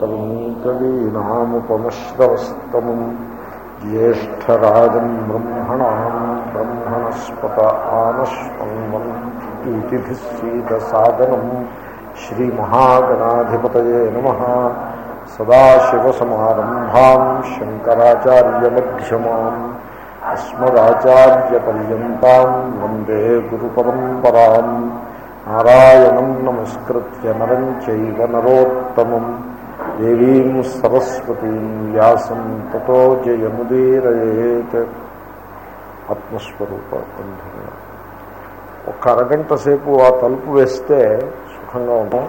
కవిం కవీనాముపమశ్రవస్తమం జ్యేష్టరాజం బ్రహ్మణా బ్రహ్మణస్పత ఆనశ్వన్వన్ ఈతిభిస్సీదసాదనం శ్రీమహాగణాధిపతయే నమ. సదాశివసమారంభాం శంకరాచార్యమ్యమాం అస్మదాచార్యపర్యంతం వందే గురుపరంపరాం. నారాయణం నమస్కృత్య నరం చైవ నరోత్తమం. దేవీం సరస్వతీం వ్యాసం తతో జయముదీరేత్ ఆత్మస్వరూప బంధువుల ఒక అరగంట సేపు ఆ తలుపు వేస్తే సుఖంగా ఉంటాం.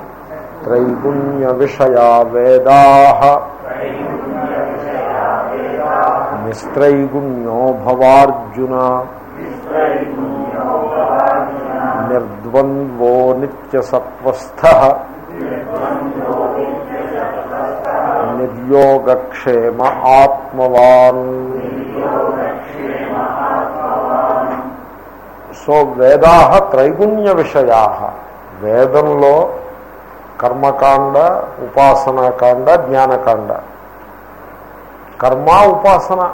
త్రైగుణ్య విషయా వేదా. నిస్త్రైగుణ్యో భవార్జున. నిర్ద్వంద్వో నిత్యసత్వస్థ. నిర్యోగక్షేమ ఆత్మవాన్. సో వేదా త్రైగుణ్య విషయా. వేదంలో కర్మకాండ ఉపాసనాకాండ జ్ఞానకాండ. కర్మ ఉపాసన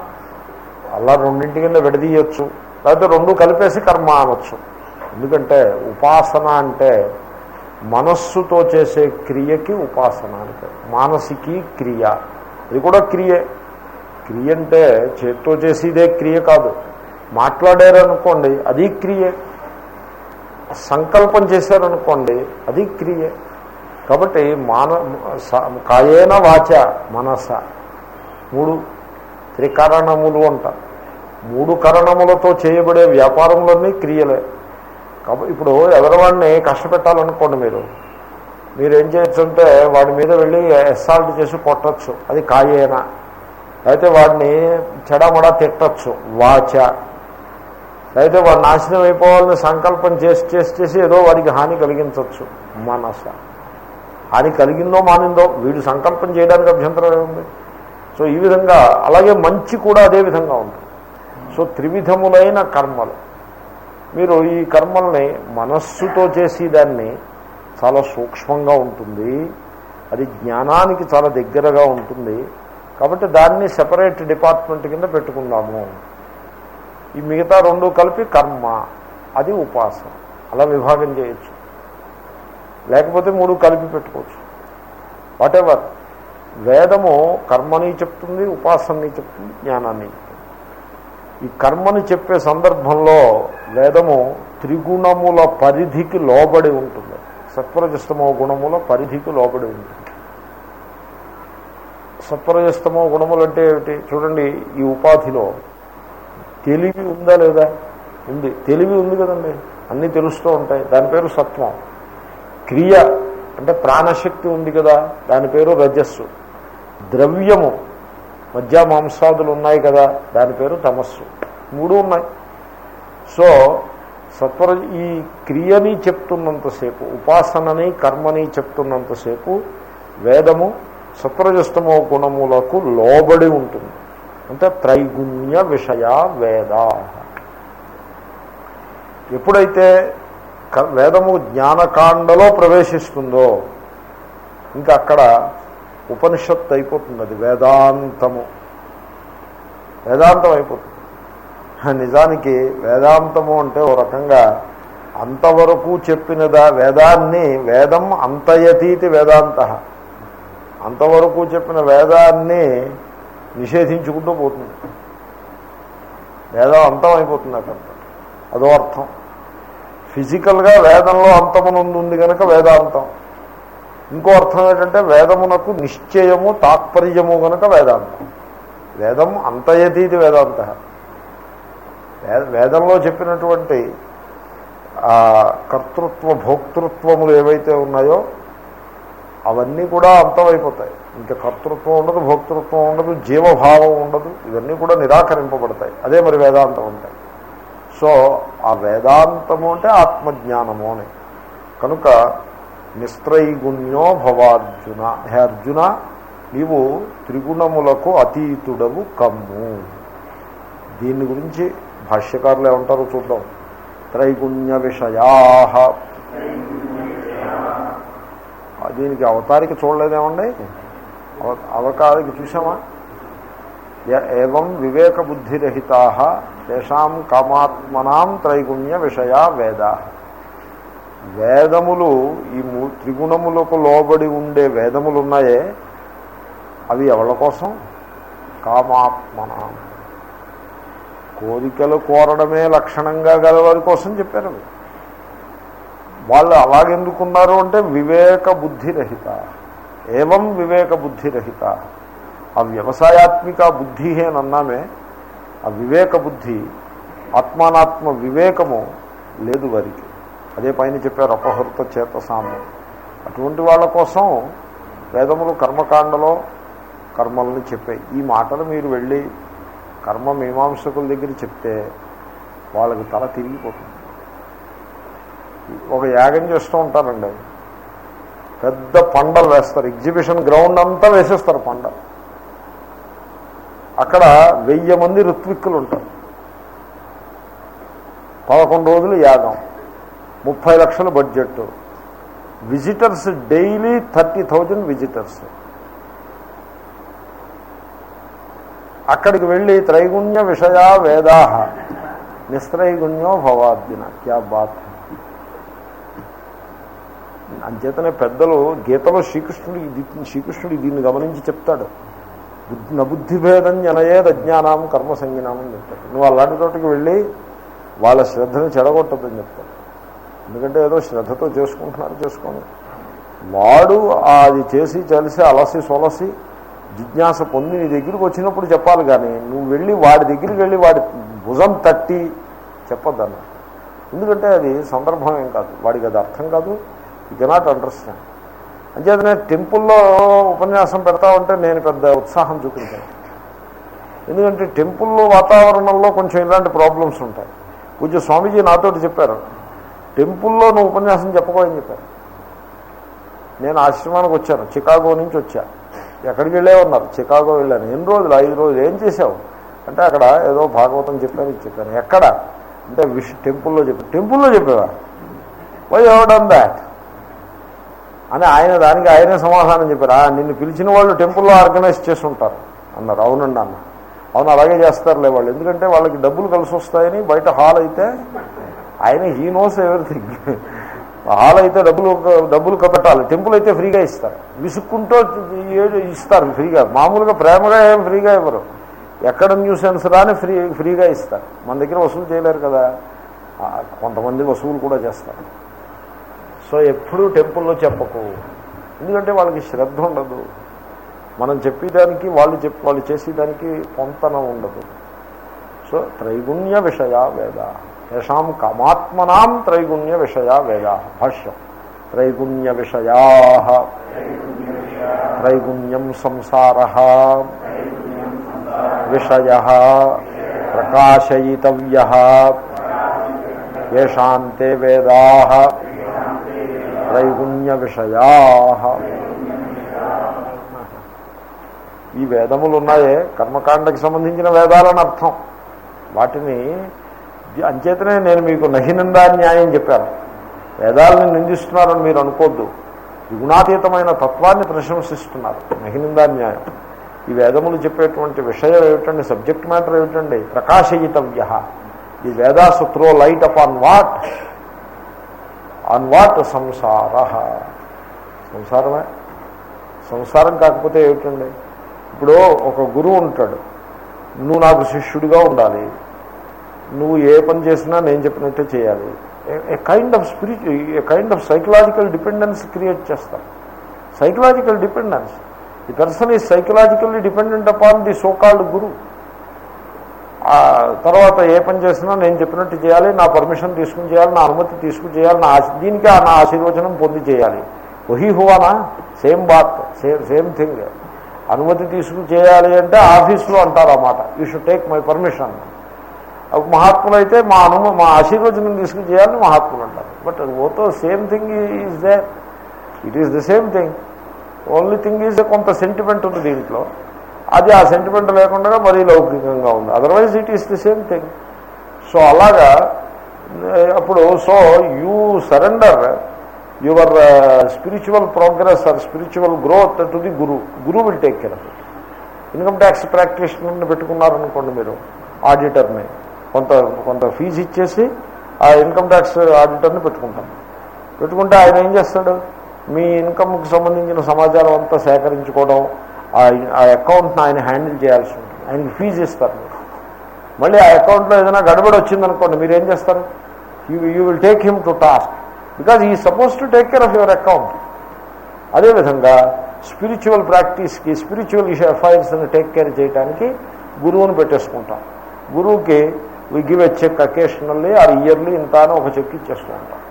అలా రెండింటి కింద విడదీయచ్చు. లేకపోతే రెండు కలిపేసి కర్మ అనొచ్చు. ఎందుకంటే ఉపాసన అంటే మనస్సుతో చేసే క్రియకి ఉపాసన అంటే మానసికి క్రియ. ఇది కూడా క్రియే. క్రియ అంటే చేత్తో చేసేదే క్రియ కాదు. మాట్లాడారనుకోండి అది క్రియే. సంకల్పం చేశారనుకోండి అది క్రియే. కాబట్టి మాన కాయేన వాచ మనస. మూడు త్రికరణములు అంట. మూడు కరణములతో చేయబడే వ్యాపారములన్నీ క్రియలే. కాబట్టి ఇప్పుడు ఎవరివాడిని కష్టపెట్టాలనుకోండి మీరు. మీరు ఏం చేయొచ్చు అంటే వాడి మీద వెళ్ళి ఎస్సాల్ట్ చేసి కొట్టచ్చు. అది కాయేనా. అయితే వాడిని చెడమడా తిట్టచ్చు. వాచ. అయితే వాడు నాశనం అయిపోవాలని సంకల్పం చేసి చేసి చేసి ఏదో వాడికి హాని కలిగించవచ్చు మనస. హాని కలిగిందో మానిందో వీడు సంకల్పం చేయడానికి అభ్యంతరం ఏముంది? సో ఈ విధంగా అలాగే మంచి కూడా అదే విధంగా ఉంటుంది. సో త్రివిధములైన కర్మలు. మీరు ఈ కర్మల్ని మనస్సుతో చేసేదాన్ని చాలా సూక్ష్మంగా ఉంటుంది. అది జ్ఞానానికి చాలా దగ్గరగా ఉంటుంది. కాబట్టి దాన్ని సెపరేట్ డిపార్ట్మెంట్ కింద పెట్టుకుందాము. ఈ మిగతా రెండు కలిపి కర్మ అది ఉపాసన. అలా విభాగం చేయొచ్చు. లేకపోతే మూడు కలిపి పెట్టుకోవచ్చు. వాటెవర్ వేదము కర్మని చెప్తుంది ఉపాసనని చెప్తుంది జ్ఞానాన్ని చెప్తుంది ఈ కర్మని చెప్పే సందర్భంలో వేదము త్రిగుణముల పరిధికి లోబడి ఉంటుంది. సత్వరజస్తమో గుణముల పరిధికి లోబడి ఉంటుంది. సత్వరజస్తమో గుణములు అంటే ఏమిటి? చూడండి ఈ ఉపాధిలో తెలివి ఉందా లేదా? ఉంది. తెలివి ఉంది కదండి. అన్నీ తెలుస్తూ ఉంటాయి. దాని పేరు సత్వం. క్రియ అంటే ప్రాణశక్తి ఉంది కదా. దాని పేరు రజస్సు. ద్రవ్యము మధ్య మాంసాదులు ఉన్నాయి కదా దాని పేరు తమస్సు. మూడు ఉన్నాయి. సో సత్వర ఈ క్రియని చెప్తున్నంతసేపు ఉపాసనని కర్మని చెప్తున్నంతసేపు వేదము సత్వరజస్తమో గుణములకు లోబడి ఉంటుంది. అంటే త్రైగుణ్య విషయ వేదా. ఎప్పుడైతే వేదము జ్ఞానకాండలో ప్రవేశిస్తుందో ఇంకా అక్కడ ఉపనిషత్తు అయిపోతుంది అది వేదాంతము. వేదాంతం అయిపోతుంది. నిజానికి వేదాంతము అంటే ఓ రకంగా అంతవరకు చెప్పినదా వేదాన్ని వేదం అంతయతీతి వేదాంత. అంతవరకు చెప్పిన వేదాన్ని నిషేధించుకుంటూ పోతుంది. వేదం అంతం అయిపోతుంది అక్కడ. అదో అర్థం. ఫిజికల్గా వేదంలో అంతమునందు ఉంది కనుక వేదాంతం. ఇంకో అర్థం ఏంటంటే వేదమునకు నిశ్చయము తాత్పర్యము కనుక వేదాంతం. వేదం అంతయతీతి వేదాంత. వేదంలో చెప్పినటువంటి కర్తృత్వ భోక్తృత్వములు ఏవైతే ఉన్నాయో అవన్నీ కూడా అంతమైపోతాయి. ఇంకా కర్తృత్వం ఉండదు భోక్తృత్వం ఉండదు జీవభావం ఉండదు ఇవన్నీ కూడా నిరాకరింపబడతాయి. అదే మరి వేదాంతం ఉంటాయి సో ఆ వేదాంతము అంటే ఆత్మజ్ఞానము అని. కనుక నిస్త్రైగుణ్యో భవార్జున. హే అర్జున నీవు త్రిగుణములకు అతీతుడవు కమ్ము. దీని గురించి భాష్యకారులు ఏమంటారో చూద్దాం. త్రైగుణ్య విషయా. దీనికి అవతారిక చూడలేదేమండి? అవ- చూసామా య- ఏవం వివేక బుద్ధిరహితా తేషాం కామాత్మనాం త్రైగుణ్య విషయా వేదా. వేదములు ఈ మూ- త్రిగుణములకు లోబడి ఉండే వేదములు ఉన్నాయే అవి ఎవరి కోసం? కామాత్మన. కోరికలు కోరడమే లక్షణంగా గలవారి కోసం చెప్పారు అవి. వాళ్ళు అలాగెందుకున్నారు అంటే వివేక బుద్ధిరహిత. ఏవం వివేక బుద్ధిరహిత? ఆ వ్యవసాయాత్మిక బుద్ధి అని అన్నామే ఆ వివేక బుద్ధి ఆత్మానాత్మ వివేకము లేదు వారికి. అదే పైన చెప్పారు అపహృత చేతసాము. అటువంటి వాళ్ళ కోసం వేదములు కర్మకాండలో కర్మలను చెప్పాయి. ఈ మాటలు మీరు వెళ్ళి కర్మ మీమాంసకుల దగ్గర చెప్తే వాళ్ళకి తల తిరిగిపోతుంది. ఒక యాగం చేస్తూ ఉంటారండి. పెద్ద పండలు వేస్తారు. ఎగ్జిబిషన్ గ్రౌండ్ అంతా వేసేస్తారు పండ అక్కడ వెయ్యి మంది ఋత్విక్కులు ఉంటారు. పదకొండు రోజులు యాగం. ముప్పై లక్షల budget visitors daily thirty thousand visitors అక్కడికి వెళ్ళి త్రైగుణ్య విషయా వేదాహ నిస్త్రైగుణ్యో భవాద్దిన. క్యా బాత్. అంచేతనే పెద్దలు గీతలో శ్రీకృష్ణుడు శ్రీకృష్ణుడి శ్రీకృష్ణుడు దీన్ని గమనించి చెప్తాడు. బుద్ధి నబుద్ధిభేదం జనయేద్ అజ్ఞానం కర్మ సంజ్ఞానం చెప్తాడు. నువ్వు అలాంటి చోటకి వెళ్ళి వాళ్ళ శ్రద్ధను చెడగొట్టదని చెప్తాడు. ఎందుకంటే ఏదో శ్రద్ధతో చేసుకుంటున్నారు చేసుకోండి. వాడు అది చేసి చలిసి అలసి సొలసి జిజ్ఞాస పొంది నీ దగ్గరికి వచ్చినప్పుడు చెప్పాలి కానీ నువ్వు వెళ్ళి వాడి దగ్గరికి వెళ్ళి వాడి భుజం తట్టి చెప్పొద్దన్న ఎందుకంటే అది సందర్భం ఏం కాదు. వాడికి అది అర్థం కాదు. యూ కెనాట్ అండర్స్టాండ్ అంచేతనే టెంపుల్లో ఉపన్యాసం పెడతా ఉంటే నేను పెద్ద ఉత్సాహం చూపించాను. ఎందుకంటే టెంపుల్లో వాతావరణంలో కొంచెం ఇలాంటి ప్రాబ్లమ్స్ ఉంటాయి. పూజ స్వామీజీ నాతోటి చెప్పారు. టెంపుల్లో నువ్వు ఉపన్యాసం చెప్పకూడదని చెప్పారు. నేను ఆశ్రమానికి వచ్చాను చికాగో నుంచి వచ్చా. ఎక్కడికి వెళ్ళే ఉన్నారు చికాగో వెళ్ళాను. ఎన్ని రోజులు? ఐదు రోజులు. ఏం చేసావు అంటే అక్కడ ఏదో భాగవతం చెప్పాను ఇది చెప్పాను. ఎక్కడ? అంటే విష్ టెంపుల్లో చెప్పాను టెంపుల్లో చెప్పేవా? వై ఎవడన్ దాట్ అని ఆయన దానికి ఆయనే సమాధానం చెప్పారు. నిన్ను పిలిచిన వాళ్ళు టెంపుల్లో ఆర్గనైజ్ చేసి ఉంటారు అన్నారు. అవునండి అన్న. అవును అలాగే చేస్తారులే వాళ్ళు. ఎందుకంటే వాళ్ళకి డబ్బులు కలిసి వస్తాయని బయట హాల్ అయితే ఆయన హీ నోస్ ఎవ్రీథింగ్ హాల్ అయితే డబ్బులు డబ్బులు కట్టాలి టెంపుల్ అయితే ఫ్రీగా ఇస్తారు. విసుక్కుంటూ ఏదో ఇస్తారు ఫ్రీగా. మామూలుగా ప్రేమగా ఏం ఫ్రీగా ఇవ్వరు. ఎక్కడ న్యూసెన్స్ రాని ఫ్రీ ఫ్రీగా ఇస్తారు. మన దగ్గర వసూలు చేయలేరు కదా. కొంతమంది వసూలు కూడా చేస్తారు. సో ఎప్పుడూ టెంపుల్లో చెప్పకు. ఎందుకంటే వాళ్ళకి శ్రద్ధ ఉండదు. మనం చెప్పేదానికి వాళ్ళు చెప్పి వాళ్ళు చేసేదానికి పొంతన ఉండదు. సో త్రైగుణ్య విషయ వేద. యషాం కామాత్మనాం త్రైగుణ్య విషయ వేద భాష్యం త్రైగుణ్య విషయా త్రైగుణ్యం సంసార విషయ ప్రకాశయితవ్య ఏషాంతే వేదా త్రైగుణ్య విషయా ఈ వేదములు ఉన్నాయే కర్మకాండకి సంబంధించిన వేదాలని అర్థం. వాటిని అంచేతనే నేను మీకు నహినందా న్యాయం చెప్పాను. వేదాలను నిందిస్తున్నారని మీరు అనుకోద్దు. గుణాతీతమైన తత్వాన్ని ప్రశంసిస్తున్నారు. నహినందా న్యాయం. ఈ వేదములు చెప్పేటువంటి విషయం ఏమిటండి? సబ్జెక్ట్ మ్యాటర్ ఏమిటండి? ప్రకాశయితవ్య. ఈ Vedas throw light up on what? On what సంసార? సంసారమే? సంసారం కాకపోతే ఏమిటండి? ఇప్పుడు ఒక గురువు ఉంటాడు. నువ్వు నాకు శిష్యుడిగా ఉండాలి. నువ్వు ఏ పని చేసినా నేను చెప్పినట్టే చేయాలి. A kind of spirit a kind of psychological dependence create చేస్తాం. Psychological dependence the person is psychologically dependent upon the so called guru తర్వాత ఏ పని చేసినా నేను చెప్పినట్టు చేయాలి నా పర్మిషన్ తీసుకుని చేయాలి నా అనుమతి తీసుకుని చేయాలి నా దీనికి ఆ నా ఆశీర్వచనం పొంది చేయాలి. వహీ హువానా? సేమ్ బాత్ సేమ్ సేమ్ థింగ్. అనుమతి తీసుకుని చేయాలి అంటే ఆఫీస్లో అంటారు అన్నమాట you should take my permission మహాత్ములు అయితే మా అనుమ మా ఆశీర్వచనం తీసుకుని చేయాలని మహాత్ములు అంటారు. But ఓతో same thing is they it is the same thing. Only thing is కొంత సెంటిమెంట్ ఉంది దీంట్లో. అది ఆ సెంటిమెంట్ లేకుండా మరీ లౌకికంగా ఉంది. Otherwise it is the same thing so అలాగా అప్పుడు so you surrender your spiritual progress or spiritual growth to the guru guru will take care of income tax ప్రాక్టీషనర్ని పెట్టుకున్నారనుకోండి మీరు ఆడిటర్ని కొంత కొంత ఫీజు ఇచ్చేసి ఆ ఇన్కమ్ ట్యాక్స్ ఆడిటర్ని పెట్టుకుంటాం. పెట్టుకుంటే ఆయన ఏం చేస్తాడు? మీ ఇన్కమ్కి సంబంధించిన సమాచారం అంతా సేకరించుకోవడం ఆ- ఆ అకౌంట్ని ఆయన హ్యాండిల్ చేయాల్సి ఉంటుంది. ఆయనకి ఫీజు ఇస్తారు. మీరు మళ్ళీ ఆ అకౌంట్లో ఏదైనా గడబడి వచ్చిందనుకోండి మీరు ఏం చేస్తారు? You you will take him to task. Because he suppose to take care of your account. అదేవిధంగా స్పిరిచువల్ ప్రాక్టీస్కి స్పిరిచువల్ అఫైర్స్ని టేక్ కేర్ చేయడానికి గురువుని పెట్టేసుకుంటాం. గురువుకి we give a cheque occasionally or yearly ఇంత అని ఒక చెక్ ఇచ్చేస్తూ ఉంటాం.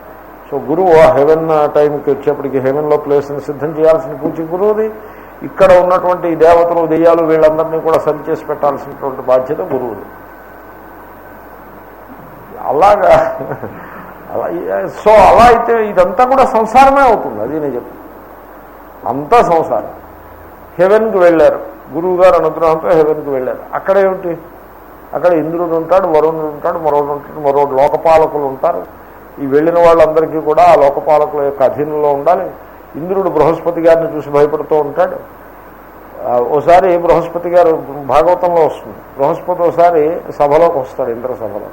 సో గురువు ఆ హెవెన్ టైంకి వచ్చేప్పటికి హెవెన్లో ప్లేస్ని సిద్ధం చేయాల్సిన పూజ గురువుది. ఇక్కడ ఉన్నటువంటి దేవతలు దెయ్యాలు వీళ్ళందరినీ కూడా సరి చేసి పెట్టాల్సినటువంటి బాధ్యత గురువుది. అలాగా అలా సో అలా అయితే ఇదంతా కూడా సంసారమే అవుతుంది అది నేను చెప్తాను అంతా సంసారం. హెవెన్కి వెళ్ళారు. గురువు గారు అనుగ్రహంతో హెవెన్కి వెళ్ళారు. అక్కడ ఏమిటి? అక్కడ ఇంద్రుడు ఉంటాడు వరుణుడు ఉంటాడు మరొకడు ఉంటాడు మరో లోకపాలకులు ఉంటారు. ఈ వెళ్ళిన వాళ్ళందరికీ కూడా ఆ లోకపాలకుల యొక్క అధీనంలో ఉండాలి. ఇంద్రుడు బృహస్పతి గారిని చూసి భయపడుతూ ఉంటాడు. ఓసారి బృహస్పతి గారు భాగవతంలో వస్తుంది. బృహస్పతి ఒకసారి సభలోకి వస్తాడు ఇంద్ర సభలో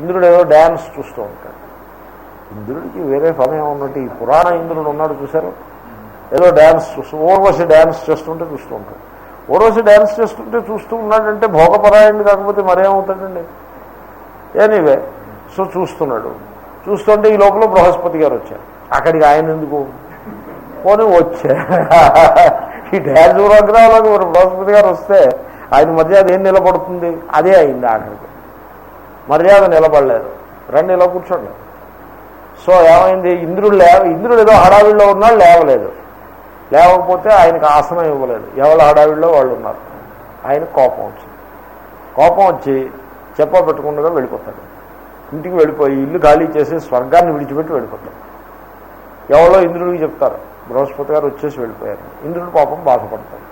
ఇంద్రుడు ఏదో డ్యాన్స్ చూస్తూ ఉంటాడు. ఇంద్రుడికి వేరే సమయం ఉన్నట్టు ఈ పురాణ ఇంద్రుడు ఉన్నాడు చూశారు? ఏదో డ్యాన్స్ చూస్తూ ఓర్వశి డ్యాన్స్ చేస్తుంటే చూస్తూ ఉంటాడు. ఓర్వశి డ్యాన్స్ చేస్తుంటే చూస్తూ ఉన్నాడంటే భోగపరాయణి కాకపోతే మరేమవుతాడండి? ఎనీవే సో చూస్తున్నాడు. చూస్తుంటే ఈ లోపల బృహస్పతి గారు వచ్చారు. అక్కడికి ఆయన ఎందుకు? పోనీ వచ్చా. ఈ డ్యాన్స్ ప్రోగ్రాంలోకి మరి బృహస్పతి గారు వస్తే ఆయన మర్యాద ఏం నిలబడుతుంది? అదే అయింది ఆఖరికి. మర్యాద నిలబడలేదు. రండి ఇలా కూర్చోండి. సో ఏమైంది? ఇంద్రుడు లేవ ఇంద్రుడు ఏదో హడావిడిలో ఉన్నాడు లేవలేదు. లేకపోతే ఆయనకు ఆసనం ఇవ్వలేదు. ఎవరి హడావిడిలో వాళ్ళు ఉన్నారు. ఆయన కోపం వచ్చింది. కోపం వచ్చి చెప్ప పెట్టుకుండా వెళ్ళిపోతాడు. ఇంటికి వెళ్ళిపోయి ఇల్లు ఖాళీ చేసి స్వర్గాన్ని విడిచిపెట్టి వెళ్ళిపోతాడు. ఎవరో ఇంద్రుడికి చెప్తారు. బృహస్పతి గారు వచ్చేసి వెళ్ళిపోయారు. ఇంద్రుడు పాపం బాధపడతాడు.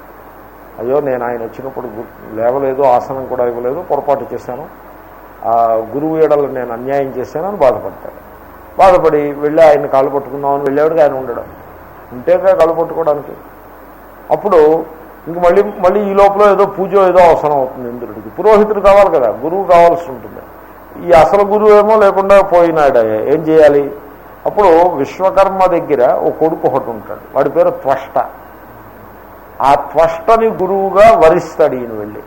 అయ్యో నేను ఆయన వచ్చినప్పుడు లేవలేదు ఆసనం కూడా ఇవ్వలేదు పొరపాటు చేశాను. ఆ గురువు ఏడలు నేను అన్యాయం చేశాను అని బాధపడతాడు. బాధపడి వెళ్ళి ఆయన కాలు పట్టుకుందామని వెళ్ళేవాడికి ఆయన ఉండడం. ఉంటేగా కాళ్ళు అప్పుడు ఇంక మళ్ళీ మళ్ళీ ఈ లోపల ఏదో పూజ ఏదో అవసరం అవుతుంది ఇంద్రుడికి. పురోహితుడు కావాలి కదా గురువు కావాల్సి ఉంటుంది. ఈ అసలు గురువు ఏమో లేకుండా పోయినాడు ఏం చేయాలి? అప్పుడు విశ్వకర్మ దగ్గర ఓ కొడుకు ఒకటి ఉంటాడు వాడి పేరు త్వష్ట. ఆ త్వష్టని గురువుగా వరిస్తాడు ఈయన వెళ్ళి.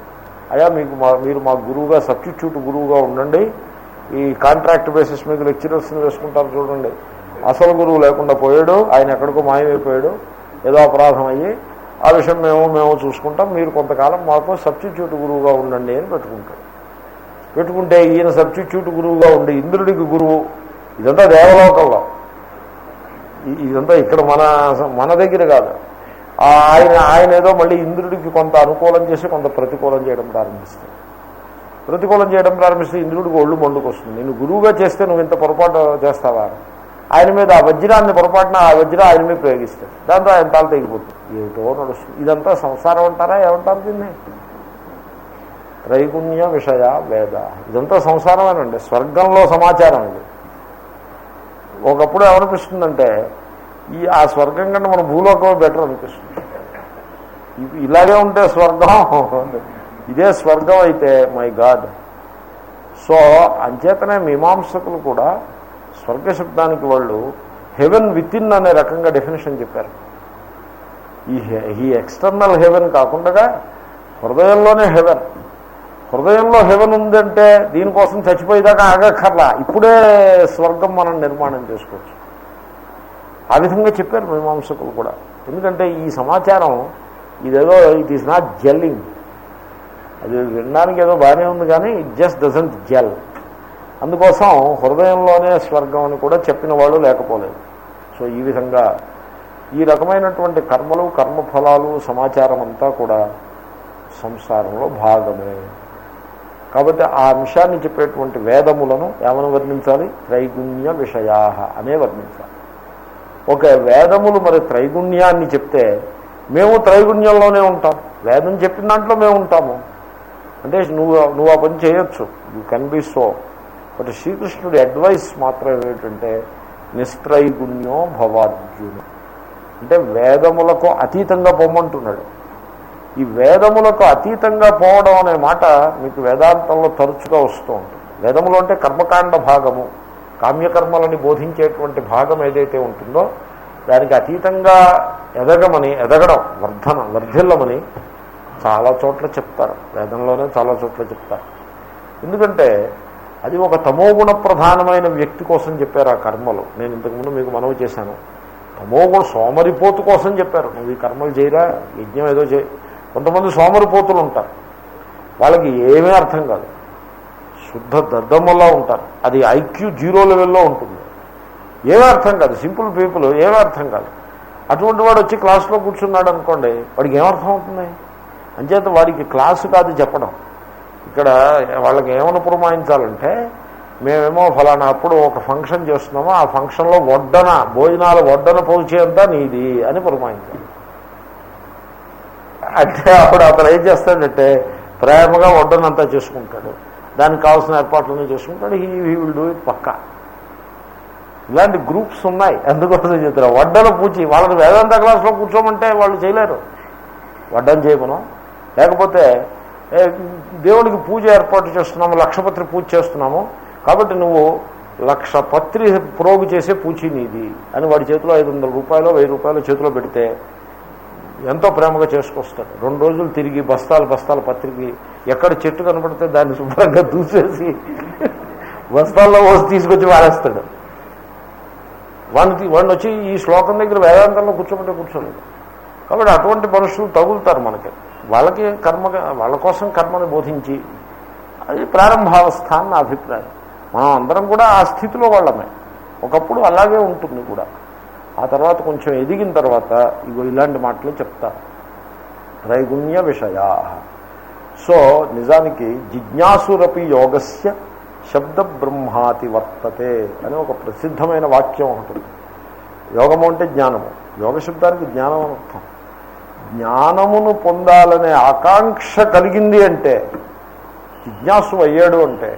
అయ్యా మీకు మా మీరు మా గురువుగా సబ్స్టిట్యూట్ గురువుగా ఉండండి. ఈ కాంట్రాక్ట్ బేసిస్ మీద లెక్చరర్స్ని వేసుకుంటారు చూడండి. అసలు గురువు లేకుండా పోయాడు ఆయన ఎక్కడికో మాయమైపోయాడు ఏదో అపరాధం అయ్యి ఆ విషయం మేము మేము చూసుకుంటాం మీరు కొంతకాలం మాకు సబ్స్టిట్యూట్ గురువుగా ఉండండి అని పెట్టుకుంటాడు. పెట్టుకుంటే ఈయన సబ్స్టిట్యూట్ గురువుగా ఉండి ఇంద్రుడికి గురువు. ఇదంతా దేవలోకంలో. ఇదంతా ఇక్కడ మన మన దగ్గర కాదు. ఆ ఆయన ఆయన ఏదో మళ్ళీ ఇంద్రుడికి కొంత అనుకూలం చేసి కొంత ప్రతికూలం చేయడం ప్రారంభిస్తాడు. ప్రతికూలం చేయడం ప్రారంభిస్తే ఇంద్రుడికి ఒళ్ళు మండుకు వస్తుంది నేను గురువుగా చేస్తే నువ్వు ఇంత పొరపాటు చేస్తావా? ఆయన మీద ఆ వజ్రాన్ని పొరపాటున ఆ వజ్రం ఆయన మీద ప్రయోగిస్తాడు దాంతో ఆయన తాలు తెగిపోతుంది. ఏమిటో నడుస్తుంది. ఇదంతా సంసారం అంటారా? ఏమంటారు దీన్ని? త్రైగుణ్య విషయ వేద. ఇదంతా సంసారమేనండి. స్వర్గంలో సమాచారం ఇది. ఒకప్పుడు ఏమనిపిస్తుందంటే ఈ ఆ స్వర్గం కంటే మన భూలోకం బెటర్ అనిపిస్తుంది. ఇలాగే ఉంటే స్వర్గం ఇదే స్వర్గం అయితే మై గాడ్. సో అంచేతనే మీమాంసకులు కూడా స్వర్గశబ్దానికి వాళ్ళు హెవెన్ విత్ ఇన్ అనే రకంగా డెఫినేషన్ చెప్పారు. ఈ ఈ ఎక్స్టర్నల్ హెవెన్ కాకుండా హృదయంలోనే హెవెన్. హృదయంలో హెవెన్ ఉందంటే దీనికోసం చచ్చిపోయేదాకా ఆగక్కర్లా. ఇప్పుడే స్వర్గం మనం నిర్మాణం చేసుకోవచ్చు. ఆ విధంగా చెప్పారు మీమాంసకులు కూడా. ఎందుకంటే ఈ సమాచారం ఇదేదో ఇట్ ఈస్ నాట్ జెల్లింగ్ అది వినడానికి ఏదో బాగానే ఉంది కానీ ఇట్ జస్ట్ డజంట్ జెల్ అందుకోసం హృదయంలోనే స్వర్గం అని కూడా చెప్పిన వాళ్ళు లేకపోలేదు. సో ఈ విధంగా ఈ రకమైనటువంటి కర్మలు కర్మఫలాలు సమాచారం అంతా కూడా సంసారంలో భాగమే. కాబట్టి ఆ అంశాన్ని చెప్పేటువంటి వేదములను ఏమని వర్ణించాలి? త్రైగుణ్య విషయా అనే వర్ణించాలి. ఓకే వేదములు మరి త్రైగుణ్యాన్ని చెప్తే మేము త్రైగుణ్యంలోనే ఉంటాం. వేదం చెప్పిన దాంట్లో మేము ఉంటాము. అంటే నువ్వు నువ్వు ఆ పని చేయొచ్చు. You can be so but శ్రీకృష్ణుడి అడ్వైస్ మాత్రం ఏమిటంటే నిస్త్రైగుణ్యో భవార్జును. అంటే వేదములకు అతీతంగా పొమ్మంటున్నాడు. ఈ వేదములకు అతీతంగా పోవడం అనే మాట మీకు వేదాంతంలో తరచుగా వస్తూ ఉంటుంది. వేదములు అంటే కర్మకాండ భాగము. కామ్యకర్మలని బోధించేటువంటి భాగం ఏదైతే ఉంటుందో దానికి అతీతంగా ఎదగమని ఎదగడం వర్ధన వర్ధిల్లమని చాలా చోట్ల చెప్తారు. వేదంలోనే చాలా చోట్ల చెప్తారు. ఎందుకంటే అది ఒక తమోగుణ ప్రధానమైన వ్యక్తి కోసం చెప్పారు ఆ కర్మలు. నేను ఇంతకుముందు మీకు మనవి చేశాను. తమోగుణ సోమరిపోతు కోసం చెప్పారు. నువ్వు ఈ కర్మలు చేయరా? యజ్ఞం ఏదో చేయి. కొంతమంది సోమరిపోతులు ఉంటారు. వాళ్ళకి ఏమీ అర్థం కాదు. శుద్ధ దద్దమ్మలా ఉంటారు. అది ఐక్యూ జీరో లెవెల్లో ఉంటుంది. ఏమీ అర్థం కాదు. సింపుల్ పీపుల్ ఏమీ అర్థం కాదు. అటువంటి వాడు వచ్చి క్లాస్లో కూర్చున్నాడు అనుకోండి వాడికి ఏమర్థం అవుతుంది? అంచేత వాడికి క్లాసు కాదు చెప్పడం. ఇక్కడ వాళ్ళకి ఏమని పురమాయించాలంటే మేమేమో ఫలానా అప్పుడు ఒక ఫంక్షన్ చేస్తున్నామో ఆ ఫంక్షన్లో వడ్డన భోజనాలు వడ్డన పోచేంతా నీది అని పురమాయించాలి. అంటే అప్పుడు అతను ఏం చేస్తాడంటే ప్రేమగా వడ్డనంతా చేసుకుంటాడు. దానికి కావాల్సిన ఏర్పాట్లన్నీ చేసుకుంటాడు. He he will do it పక్కా. ఇలాంటి గ్రూప్స్ ఉన్నాయి. అందుకోసం చెప్తారు వడ్డన పూచి వాళ్ళని వేదాంత క్లాస్లో కూర్చోమంటే వాళ్ళు చేయలేరు. వడ్డన చేయమను. లేకపోతే దేవుడికి పూజ ఏర్పాటు చేస్తున్నాము లక్షపత్రి పూజ చేస్తున్నాము కాబట్టి నువ్వు లక్ష పత్రి ప్రోగు చేసే పూచి నీది అని వాడి చేతిలో ఐదు వందల రూపాయలు వెయ్యి రూపాయలు చేతిలో పెడితే ఎంతో ప్రేమగా చేసుకొస్తాడు. రెండు రోజులు తిరిగి బస్తాలు బస్తాల పత్రికి ఎక్కడ చెట్టు కనపడితే దాన్ని శుభ్రంగా దూసేసి బస్తాల్లో వచ్చి తీసుకొచ్చి వారేస్తాడు వాడిని వాడిని వచ్చి ఈ శ్లోకం దగ్గర వేదాంతంలో కూర్చోమంటే కూర్చోలేదు. కాబట్టి అటువంటి మనుషులు తగులుతారు మనకి. వాళ్ళకి కర్మ వాళ్ళ కోసం కర్మను బోధించి అది ప్రారంభావస్థ అని నా అభిప్రాయం. మనం అందరం కూడా ఆ స్థితిలో వాళ్ళమే. ఒకప్పుడు అలాగే ఉంటుంది కూడా. ఆ తర్వాత కొంచెం ఎదిగిన తర్వాత ఇగో ఇలాంటి మాటలు చెప్తారు త్రైగుణ్య విషయా. సో నిజానికి జిజ్ఞాసురపి యోగస్య శబ్ద బ్రహ్మాతి వర్తతే అని ఒక ప్రసిద్ధమైన వాక్యం ఉంటుంది యోగము అంటే జ్ఞానము. యోగ శబ్దానికి జ్ఞానం అర్థం జ్ఞానమును పొందాలనే ఆకాంక్ష కలిగింది అంటే జిజ్ఞాసు అయ్యాడు అంటే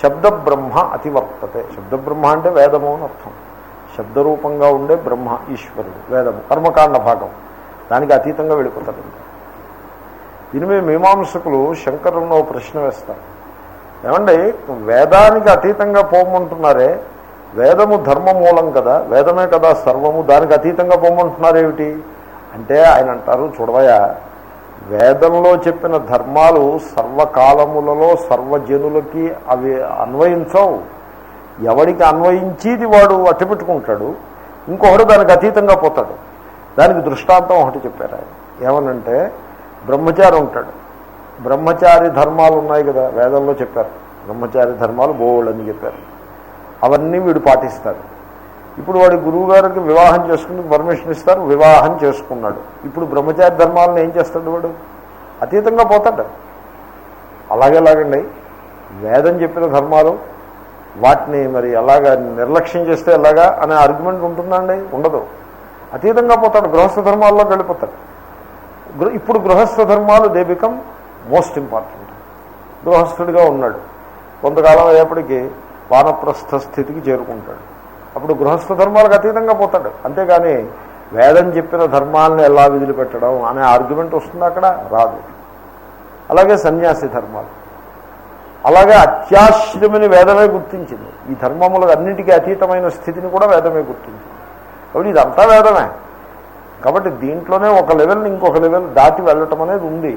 శబ్ద బ్రహ్మ అతివర్తతే. శబ్ద బ్రహ్మ అంటే వేదము అని అర్థం. శబ్దరూపంగా ఉండే బ్రహ్మ ఈశ్వరుడు వేదము కర్మకాండ భాగం. దానికి అతీతంగా వెళ్ళిపోతాడు. దీనిమే దీని మీద మీమాంసకులు శంకరంలో ప్రశ్న వేస్తారు. ఏమండి వేదానికి అతీతంగా పోమంటున్నారే వేదము ధర్మ మూలం కదా వేదమే కదా సర్వము దానికి అతీతంగా పోమంటున్నారేమిటి? అంటే ఆయన అంటారు చూడవయా వేదంలో చెప్పిన ధర్మాలు సర్వకాలములలో సర్వజనులకి అవి అన్వయించవు. ఎవడికి అన్వయించేది వాడు అట్టపెట్టుకుంటాడు ఇంకొకడు దానికి అతీతంగా పోతాడు. దానికి దృష్టాంతం ఒకటి చెప్పారు ఆయన. ఏమనంటే బ్రహ్మచారి ఉంటాడు. బ్రహ్మచారి ధర్మాలు ఉన్నాయి కదా వేదంలో చెప్పారు. బ్రహ్మచారి ధర్మాలు బోళ్ళు అని చెప్పారు. అవన్నీ వీడు పాటిస్తాడు. ఇప్పుడు వాడి గురువు గారికి వివాహం చేసుకుని పర్మిషన్ ఇస్తారు వివాహం చేసుకున్నాడు. ఇప్పుడు బ్రహ్మచారి ధర్మాలను ఏం చేస్తాడు వాడు? అతీతంగా పోతాడు. అలాగేలాగండి వేదం చెప్పిన ధర్మాలు వాటిని మరి ఎలాగా నిర్లక్ష్యం చేస్తే ఎలాగా అనే ఆర్గ్యుమెంట్ ఉంటుందండి ఉండదు. అతీతంగా పోతాడు గృహస్థ ధర్మాల్లో వెళ్ళిపోతాడు. ఇప్పుడు గృహస్థ ధర్మాలు దే బికమ్ మోస్ట్ ఇంపార్టెంట్ గృహస్థుడిగా ఉన్నాడు. కొంతకాలం అయ్యేప్పటికీ వానప్రస్థ స్థితికి చేరుకుంటాడు. అప్పుడు గృహస్థ ధర్మాలకు అతీతంగా పోతాడు. అంతేగాని వేదం చెప్పిన ధర్మాలను ఎలా విదిలిపెట్టడం అనే ఆర్గ్యుమెంట్ వస్తుంది అక్కడ రాదు. అలాగే సన్యాసి ధర్మాలు. అలాగే అత్యాశ్రమిని వేదమే గుర్తించింది. ఈ ధర్మములకు అన్నింటికీ అతీతమైన స్థితిని కూడా వేదమే గుర్తించింది. కాబట్టి ఇదంతా వేదమే. కాబట్టి దీంట్లోనే ఒక లెవెల్ని ఇంకొక లెవెల్ దాటి వెళ్ళటం అనేది ఉంది.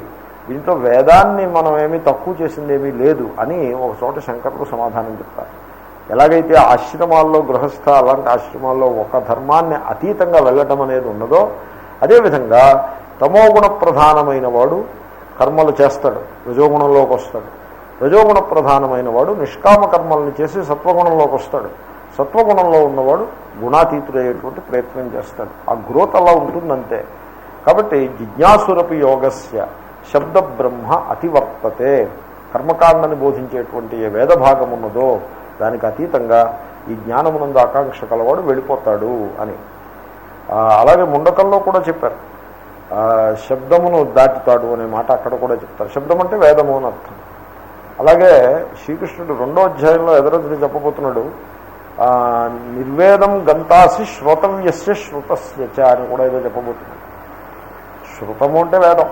దీంట్లో వేదాన్ని మనం ఏమీ తక్కువ చేసింది ఏమీ లేదు అని ఒక చోట శంకరులు సమాధానం చెప్తారు. ఎలాగైతే ఆశ్రమాల్లో గృహస్థ అలాంటి ఆశ్రమాల్లో ఒక ధర్మాన్ని అతీతంగా వెళ్ళటం అనేది ఉన్నదో అదేవిధంగా తమోగుణ ప్రధానమైన వాడు కర్మలు చేస్తాడు రజోగుణంలోకి వస్తాడు. రజోగుణ ప్రధానమైన వాడు నిష్కామ కర్మల్ని చేసి సత్వగుణంలోకి వస్తాడు. సత్వగుణంలో ఉన్నవాడు గుణాతీతుడయ్యేటువంటి ప్రయత్నం చేస్తాడు. ఆ గ్రోత్ అలా ఉంటుందంతే. కాబట్టి జిజ్ఞాసురపు యోగస్య శబ్ద బ్రహ్మ అతివర్తతే. కర్మకాండని బోధించేటువంటి ఏ వేదభాగం ఉన్నదో దానికి అతీతంగా ఈ జ్ఞానమునందు ఆకాంక్ష కలవాడు వెళ్ళిపోతాడు అని. అలాగే ముండకంలో కూడా చెప్పారు. శబ్దమును దాటుతాడు అనే మాట అక్కడ కూడా చెప్తారు. శబ్దం అంటే వేదము అని అర్థం. అలాగే శ్రీకృష్ణుడు రెండో అధ్యాయంలో ఎదురొద్దు చెప్పబోతున్నాడు నిర్వేదం గంతాసి శ్రోతవ్యస్య శ్రుతస్యచ అని కూడా ఏదో చెప్పబోతున్నాడు. శృతము అంటే వేదం.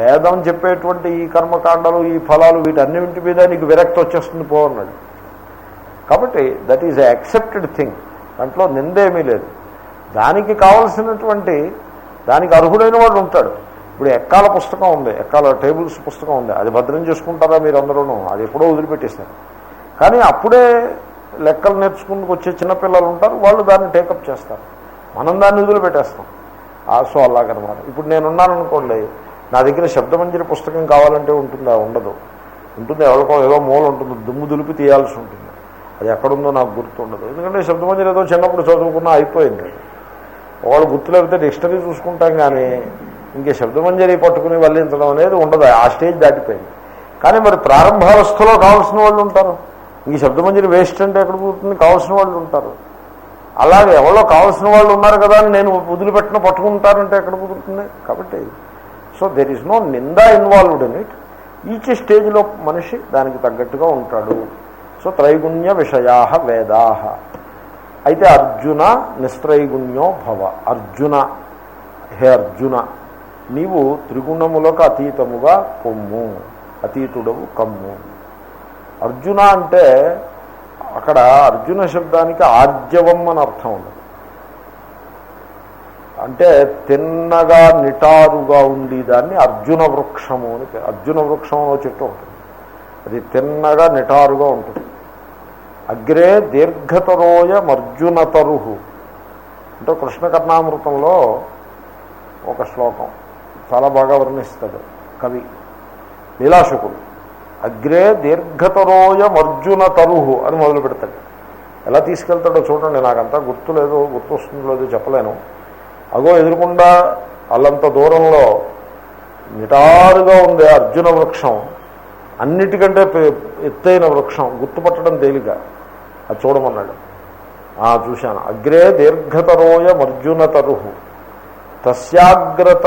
వేదం చెప్పేటువంటి ఈ కర్మకాండలు ఈ ఫలాలు వీటన్నింటి మీద నీకు విరక్తి వచ్చేస్తుంది పో అన్నాడు. కాబట్టి దట్ ఈజ్ యాక్సెప్టెడ్ థింగ్ దాంట్లో నిందేమీ లేదు. దానికి కావలసినటువంటి దానికి అర్హుడైన వాడు ఉంటాడు. ఇప్పుడు ఎక్కాల పుస్తకం ఉంది ఎక్కాల టేబుల్స్ పుస్తకం ఉంది. అది భద్రం చేసుకుంటారా మీరు అందరూనూ అది ఎప్పుడో వదిలిపెట్టేశారు. కానీ అప్పుడే లెక్కలు నేర్చుకుంటూ వచ్చే చిన్నపిల్లలు ఉంటారు వాళ్ళు దాన్ని టేకప్ చేస్తారు. మనం దాన్ని వదిలిపెట్టేస్తాం. ఆ సో అలాగనమాట. ఇప్పుడు నేనున్నాను అనుకోండి నా దగ్గర శబ్దమంజరి పుస్తకం కావాలంటే ఉంటుందా? ఉండదు. ఉంటుంది ఎవరికో ఏదో మూల ఉంటుంది దుమ్ము దులిపి తీయాల్సి ఉంటుంది. అది ఎక్కడుందో నాకు గుర్తు ఉండదు ఎందుకంటే శబ్దమంజరి ఏదో చిన్నప్పుడు చదువుకున్నా అయిపోయింది. ఒకళ్ళు గుర్తులేకపోతే డిక్షనరీ చూసుకుంటాం కానీ ఇంకే శబ్దమంజరి పట్టుకుని వల్లించడం అనేది ఉండదు. ఆ స్టేజ్ దాటిపోయింది. కానీ మరి ప్రారంభావస్థలో కావాల్సిన వాళ్ళు ఉంటారు. ఈ శబ్దమంజరి వేస్ట్ అంటే ఎక్కడ పోతుంది కావాల్సిన వాళ్ళు ఉంటారు. అలాగే ఎవరో కావాల్సిన వాళ్ళు ఉన్నారు కదా అని నేను వదిలిపెట్టిన పట్టుకుంటారంటే ఎక్కడ కుదురుతుంది కాబట్టి సో దెర్ ఈజ్ నో నిందా ఇన్వాల్వ్డ్ ఇన్ ఇట్ ఈచ్ స్టేజ్లో మనిషి దానికి తగ్గట్టుగా ఉంటాడు. సో త్రైగుణ్య విషయా వేదా. అయితే అర్జున నిస్త్రైగుణ్యో భవ. అర్జున హే అర్జున నీవు త్రిగుణములకు అతీతముగా పొమ్ము అతీతుడవు కమ్ము. అర్జున అంటే అక్కడ అర్జున శబ్దానికి ఆర్జవం అని అర్థం ఉంది అంటే తిన్నగా నిటారుగా ఉండి దాన్ని అర్జున వృక్షము అని అర్జున వృక్షం చెట్టు ఉంటుంది. అది తిన్నగా నిటారుగా ఉంటుంది. అగ్రే దీర్ఘతరోయ మర్జునతరుహు అంటే కృష్ణ కర్ణామృతంలో ఒక శ్లోకం చాలా బాగా వర్ణిస్తాడు కవి లీలాశకుడు. అగ్రే దీర్ఘతరోయ మర్జున తరుహు అని మొదలు పెడతాడు. ఎలా తీసుకెళ్తాడో చూడండి నాకంతా గుర్తులేదు గుర్తు వస్తుందో లేదో చెప్పలేను. అగో ఎదురుకుండా అల్లంత దూరంలో నిటారుగా ఉండే అర్జున వృక్షం అన్నిటికంటే ఎత్తైన వృక్షం గుర్తుపట్టడం తేలిక. అది చూడమన్నాడు. ఆ చూశాను. అగ్రే దీర్ఘతరోయ మర్జున తరుహు తస్యాగ్రత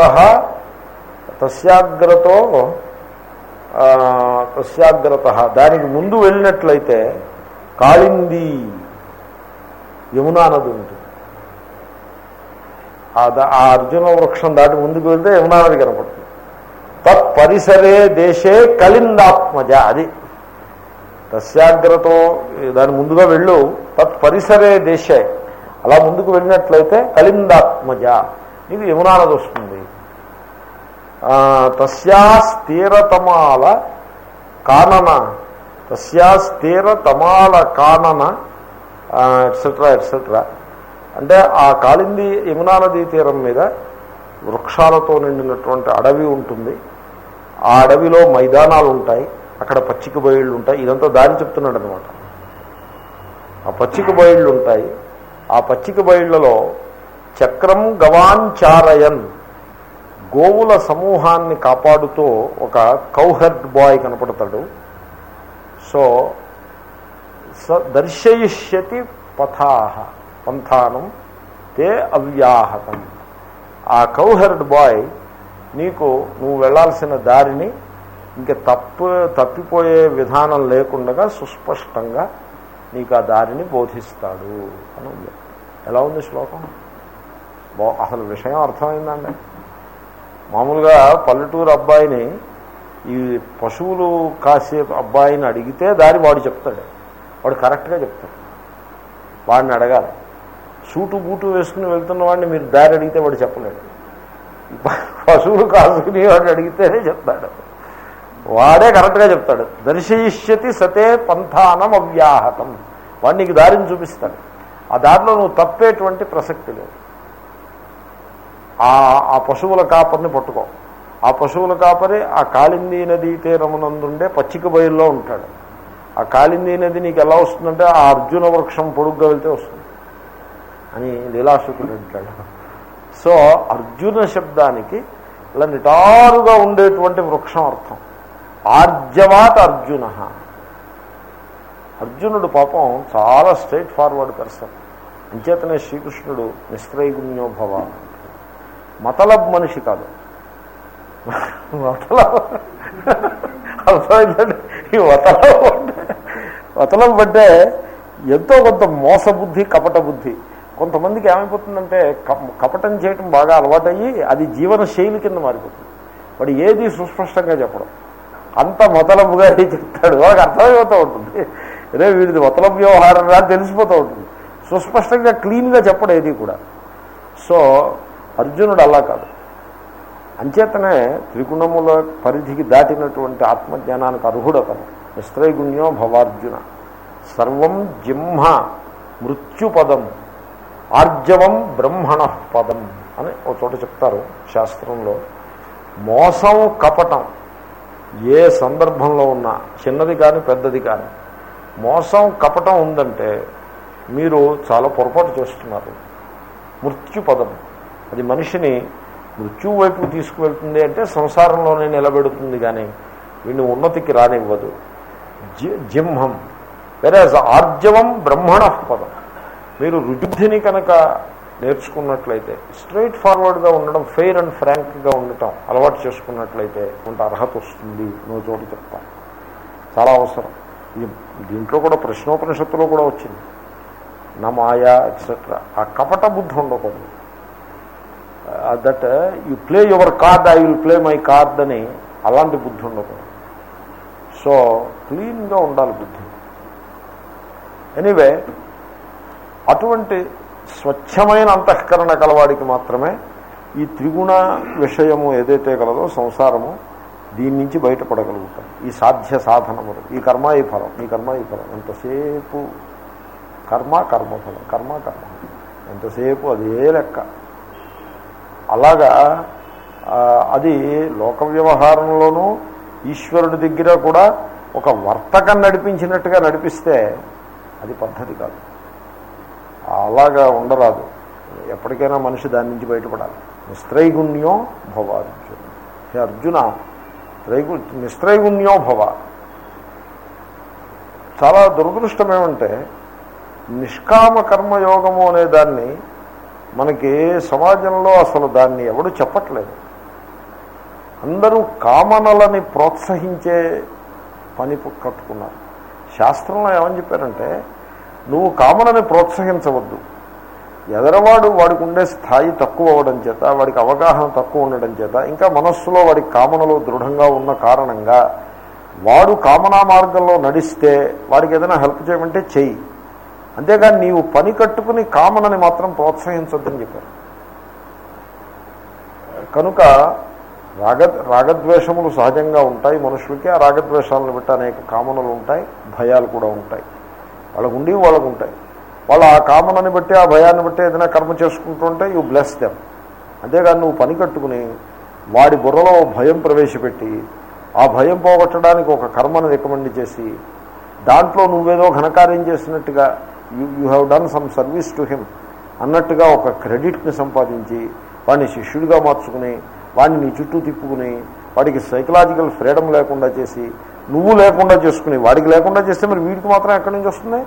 తస్యాగ్రతో తస్యాగ్రత. దానికి ముందు వెళ్ళినట్లయితే కాళింది యమునా నది ఉంటుంది. ఆ ఆ అర్జున వృక్షం దాటి ముందుకు వెళ్తే యమునా నది కనపడుతుంది. తత్ పరిసరే దేశే కలిందాత్మజ అది. తస్యాగ్రతో దాని ముందుగా వెళ్ళు. తత్ పరిసరే దేశే. అలా ముందుకు వెళ్ళినట్లయితే కలిందాత్మజ. ఇది యమునా నది వస్తుంది. ఆ, తస్యాస్తీరతమాల కానన. తస్యాస్తీరతమాల కానన. ఎట్సెట్రా ఎట్సెట్రా అంటే ఆ కాళింది యమునా నదీ తీరం మీద వృక్షాలతో నిండినటువంటి అడవి ఉంటుంది. ఆ అడవిలో మైదానాలు ఉంటాయి అక్కడ పచ్చిక బయళ్ళు ఉంటాయి. ఇదంతా దారి చెప్తున్నాడు అనమాట ఆ పచ్చిక బయళ్ళు ఉంటాయి. ఆ పచ్చిక బయళ్ళలో చక్రం గవాంచారయన్ గోవుల సమూహాన్ని కాపాడుతూ ఒక కౌహర్డ్ బాయ్ కనపడతాడు. సో స దర్శయిష్యతి పథాహ పంథానం తే అవ్యాహతం. ఆ కౌహర్డ్ బాయ్ నీకు నువ్వు వెళ్ళాల్సిన దారిని ఇంకా తప్పు తప్పిపోయే విధానం లేకుండా సుస్పష్టంగా నీకు ఆ దారిని బోధిస్తాడు అని ఉంది. ఎలా ఉంది శ్లోకం? బా అసలు విషయం అర్థమైందండి. మామూలుగా పల్లెటూరు అబ్బాయిని ఈ పశువులు కాసే అబ్బాయిని అడిగితే దారి వాడు చెప్తాడు. వాడు కరెక్ట్గా చెప్తాడు. వాడిని అడగాలి. సూటు బూటు వేసుకుని వెళ్తున్న వాడిని మీరు దారి అడిగితే వాడు చెప్పలేడు. పశువులు కాసుకుని వాడిని అడిగితేనే చెప్తాడు. వాడే కరెక్ట్గా చెప్తాడు. దర్శయిష్యతి సతే పంథానం అవ్యాహతం వాడు నీకు దారిని చూపిస్తాడు. ఆ దారిలో నువ్వు తప్పేటువంటి ప్రసక్తి లేదు. ఆ ఆ పశువుల కాపరిని పట్టుకో. ఆ పశువుల కాపరి ఆ కాళిందీ నదీ తీరమునందుండే పచ్చిక బయల్లో ఉంటాడు. ఆ కాళిందీ నది నీకు ఎలా వస్తుందంటే ఆ అర్జున వృక్షం పొడుగ్గా వెళ్తే వస్తుంది. అని లీలాశుకుడు అంటాడు. సో అర్జున శబ్దానికి ఇలా నిటారుగా ఉండేటువంటి వృక్షం అర్థం. ఆర్జవాత్ అర్జున. అర్జునుడు పాపం చాలా స్ట్రైట్ ఫార్వర్డ్ పర్సన్. అంచేతనే శ్రీకృష్ణుడు నిస్త్రైగుణ్యో భవ. మతలబ్ మనిషి కాదు. మతలబ్ అర్థమైందండి? ఈ వతలం వతలం అంటే ఎంతో కొంత మోసబుద్ధి కపట బుద్ధి కొంతమందికి ఏమైపోతుందంటే కపటం చేయటం బాగా అలవాటయ్యి అది జీవన శైలి కింద మారిపోతుంది. వాడు ఏది సుస్పష్టంగా చెప్పడం. అంత మొతలబుగా చెప్తాడు? వాళ్ళకి అర్థమైపోతూ ఉంటుంది. రే వీడిది మొతలబు వ్యవహారం రా తెలిసిపోతూ ఉంటుంది. సుస్పష్టంగా క్లీన్గా చెప్పడం ఏది కూడా. సో అర్జునుడు అలా కాదు. అంచేతనే త్రిగుణముల పరిధికి దాటినటువంటి ఆత్మజ్ఞానానికి అర్హుడు అతను నిస్త్రైగుణ్యో భవార్జున. సర్వం జింహ మృత్యుపదం. ఆర్జవం బ్రహ్మణ పదం. అని ఒక చోట చెప్తారు శాస్త్రంలో. మోసం కపటం. ఏ సందర్భంలో ఉన్నా చిన్నది కానీ పెద్దది కానీ మోసం కపటం ఉందంటే మీరు చాలా పొరపాటు చేస్తున్నారు. మృత్యు పదం. అది మనిషిని మృత్యు వైపు తీసుకువెళ్తుంది అంటే సంసారంలోనే నిలబెడుతుంది కానీ వీడిని ఉన్నతికి రానివ్వదు. జి జింహం. వేరే ఆర్జవం బ్రహ్మణ పదం. మీరు రుజుద్ధిని కనుక నేర్చుకున్నట్లయితే స్ట్రైట్ ఫార్వర్డ్గా ఉండడం ఫెయిర్ అండ్ ఫ్రాంక్గా ఉండటం అలవాటు చేసుకున్నట్లయితే కొంత అర్హత వస్తుంది నువ్వు చోటు చెప్తాను చాలా అవసరం. ఇది దీంట్లో కూడా ప్రశ్నోపనిషత్తులో కూడా వచ్చింది. నా మాయా ఎక్సెట్రా ఆ కపట బుద్ధి ఉండకూడదు. That you play your card I will play my card అని అలాంటి బుద్ధి ఉండకూడదు. సో క్లీన్గా ఉండాలి బుద్ధి. ఎనీవే అటువంటి స్వచ్ఛమైన అంతఃకరణ కలవాడికి మాత్రమే ఈ త్రిగుణ విషయము ఏదైతే కలదో సంసారము దీని నుంచి బయటపడగలుగుతాం. ఈ సాధ్య సాధనములు ఈ కర్మ ఈ ఫలం ఈ కర్మ ఈ ఫలం. ఎంతసేపు కర్మ కర్మఫలం కర్మ కర్మ. ఎంతసేపు అదే లెక్క. అలాగా అది లోక వ్యవహారంలోనూ ఈశ్వరుడి దగ్గర కూడా ఒక వర్తకం నడిపించినట్టుగా నడిపిస్తే అది పద్ధతి కాదు. అలాగా ఉండరాదు. ఎప్పటికైనా మనిషి దాని నుంచి బయటపడాలి. నిస్త్రైగుణ్యో భవ అర్జున. హే అర్జున త్రైగు నిస్త్రైగుణ్యో భవ. చాలా దురదృష్టం ఏమంటే నిష్కామ కర్మయోగము అనే దాన్ని మనకి సమాజంలో అసలు దాన్ని ఎవడు చెప్పట్లేదు. అందరూ కామనలని ప్రోత్సహించే పని కట్టుకున్నారు. శాస్త్రంలో ఏమని చెప్పారంటే నువ్వు కామనని ప్రోత్సహించవద్దు. ఎదరవాడు వాడికి ఉండే స్థాయి తక్కువ అవ్వడం చేత వాడికి అవగాహన తక్కువ ఉండడం చేత ఇంకా మనస్సులో వాడికి కామనలు దృఢంగా ఉన్న కారణంగా వాడు కామనా మార్గంలో నడిస్తే వాడికి ఏదైనా హెల్ప్ చేయమంటే చెయ్యి. అంతేగాని నీవు పని కట్టుకుని కామనని మాత్రం ప్రోత్సహించొద్దని చెప్పారు. కనుక రాగ రాగద్వేషములు సహజంగా ఉంటాయి మనుషులకి ఆ రాగద్వేషాలను బట్టి అనేక కామనలు ఉంటాయి భయాలు కూడా ఉంటాయి. వాళ్ళకు ఉండి వాళ్ళకు ఉంటాయి వాళ్ళు ఆ కామనని బట్టి ఆ భయాన్ని బట్టి ఏదైనా కర్మ చేసుకుంటుంటే యూ బ్లెస్ దెమ్. అంతేగాని నువ్వు పని కట్టుకుని వాడి బుర్రలో భయం ప్రవేశపెట్టి ఆ భయం పోగొట్టడానికి ఒక కర్మను రికమెండ్ చేసి దాంట్లో నువ్వేదో ఘనకార్యం చేసినట్టుగా you you have done some service to him అన్నట్టుగా ఒక క్రెడిట్ని సంపాదించి వాడిని శిష్యుడిగా మార్చుకుని వాడిని నీ చుట్టూ తిప్పుకుని వాడికి సైకలాజికల్ ఫ్రీడమ్ లేకుండా చేసి నువ్వు లేకుండా చేసుకుని వాడికి లేకుండా చేస్తే మరి వీడికి మాత్రం ఎక్కడి నుంచి వస్తుంది?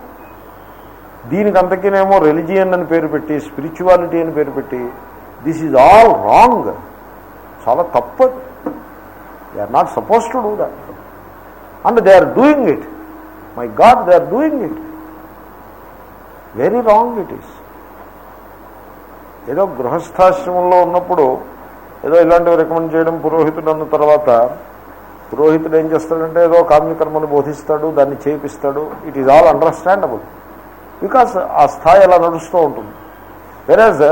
దీనికి అంతకేనేమో రెలిజియన్ అని పేరు పెట్టి స్పిరిచువాలిటీ అని పేరు పెట్టి దిస్ ఈజ్ ఆల్ రాంగ్ చాలా తప్పు they are not suppose to do that and they are doing it my God they are doing it very wrong it is ఏదో గృహస్థాశ్రమంలో ఉన్నప్పుడు ఏదో ఇలాంటివి రికమెండ్ చేయడం పురోహితుడు అన్న తర్వాత పురోహితుడు ఏం చేస్తాడంటే ఏదో కామ్యకర్మను బోధిస్తాడు దాన్ని చేపిస్తాడు. It is all understandable because ఆ స్థాయి అలా నడుస్తూ ఉంటుంది. వెరాజ్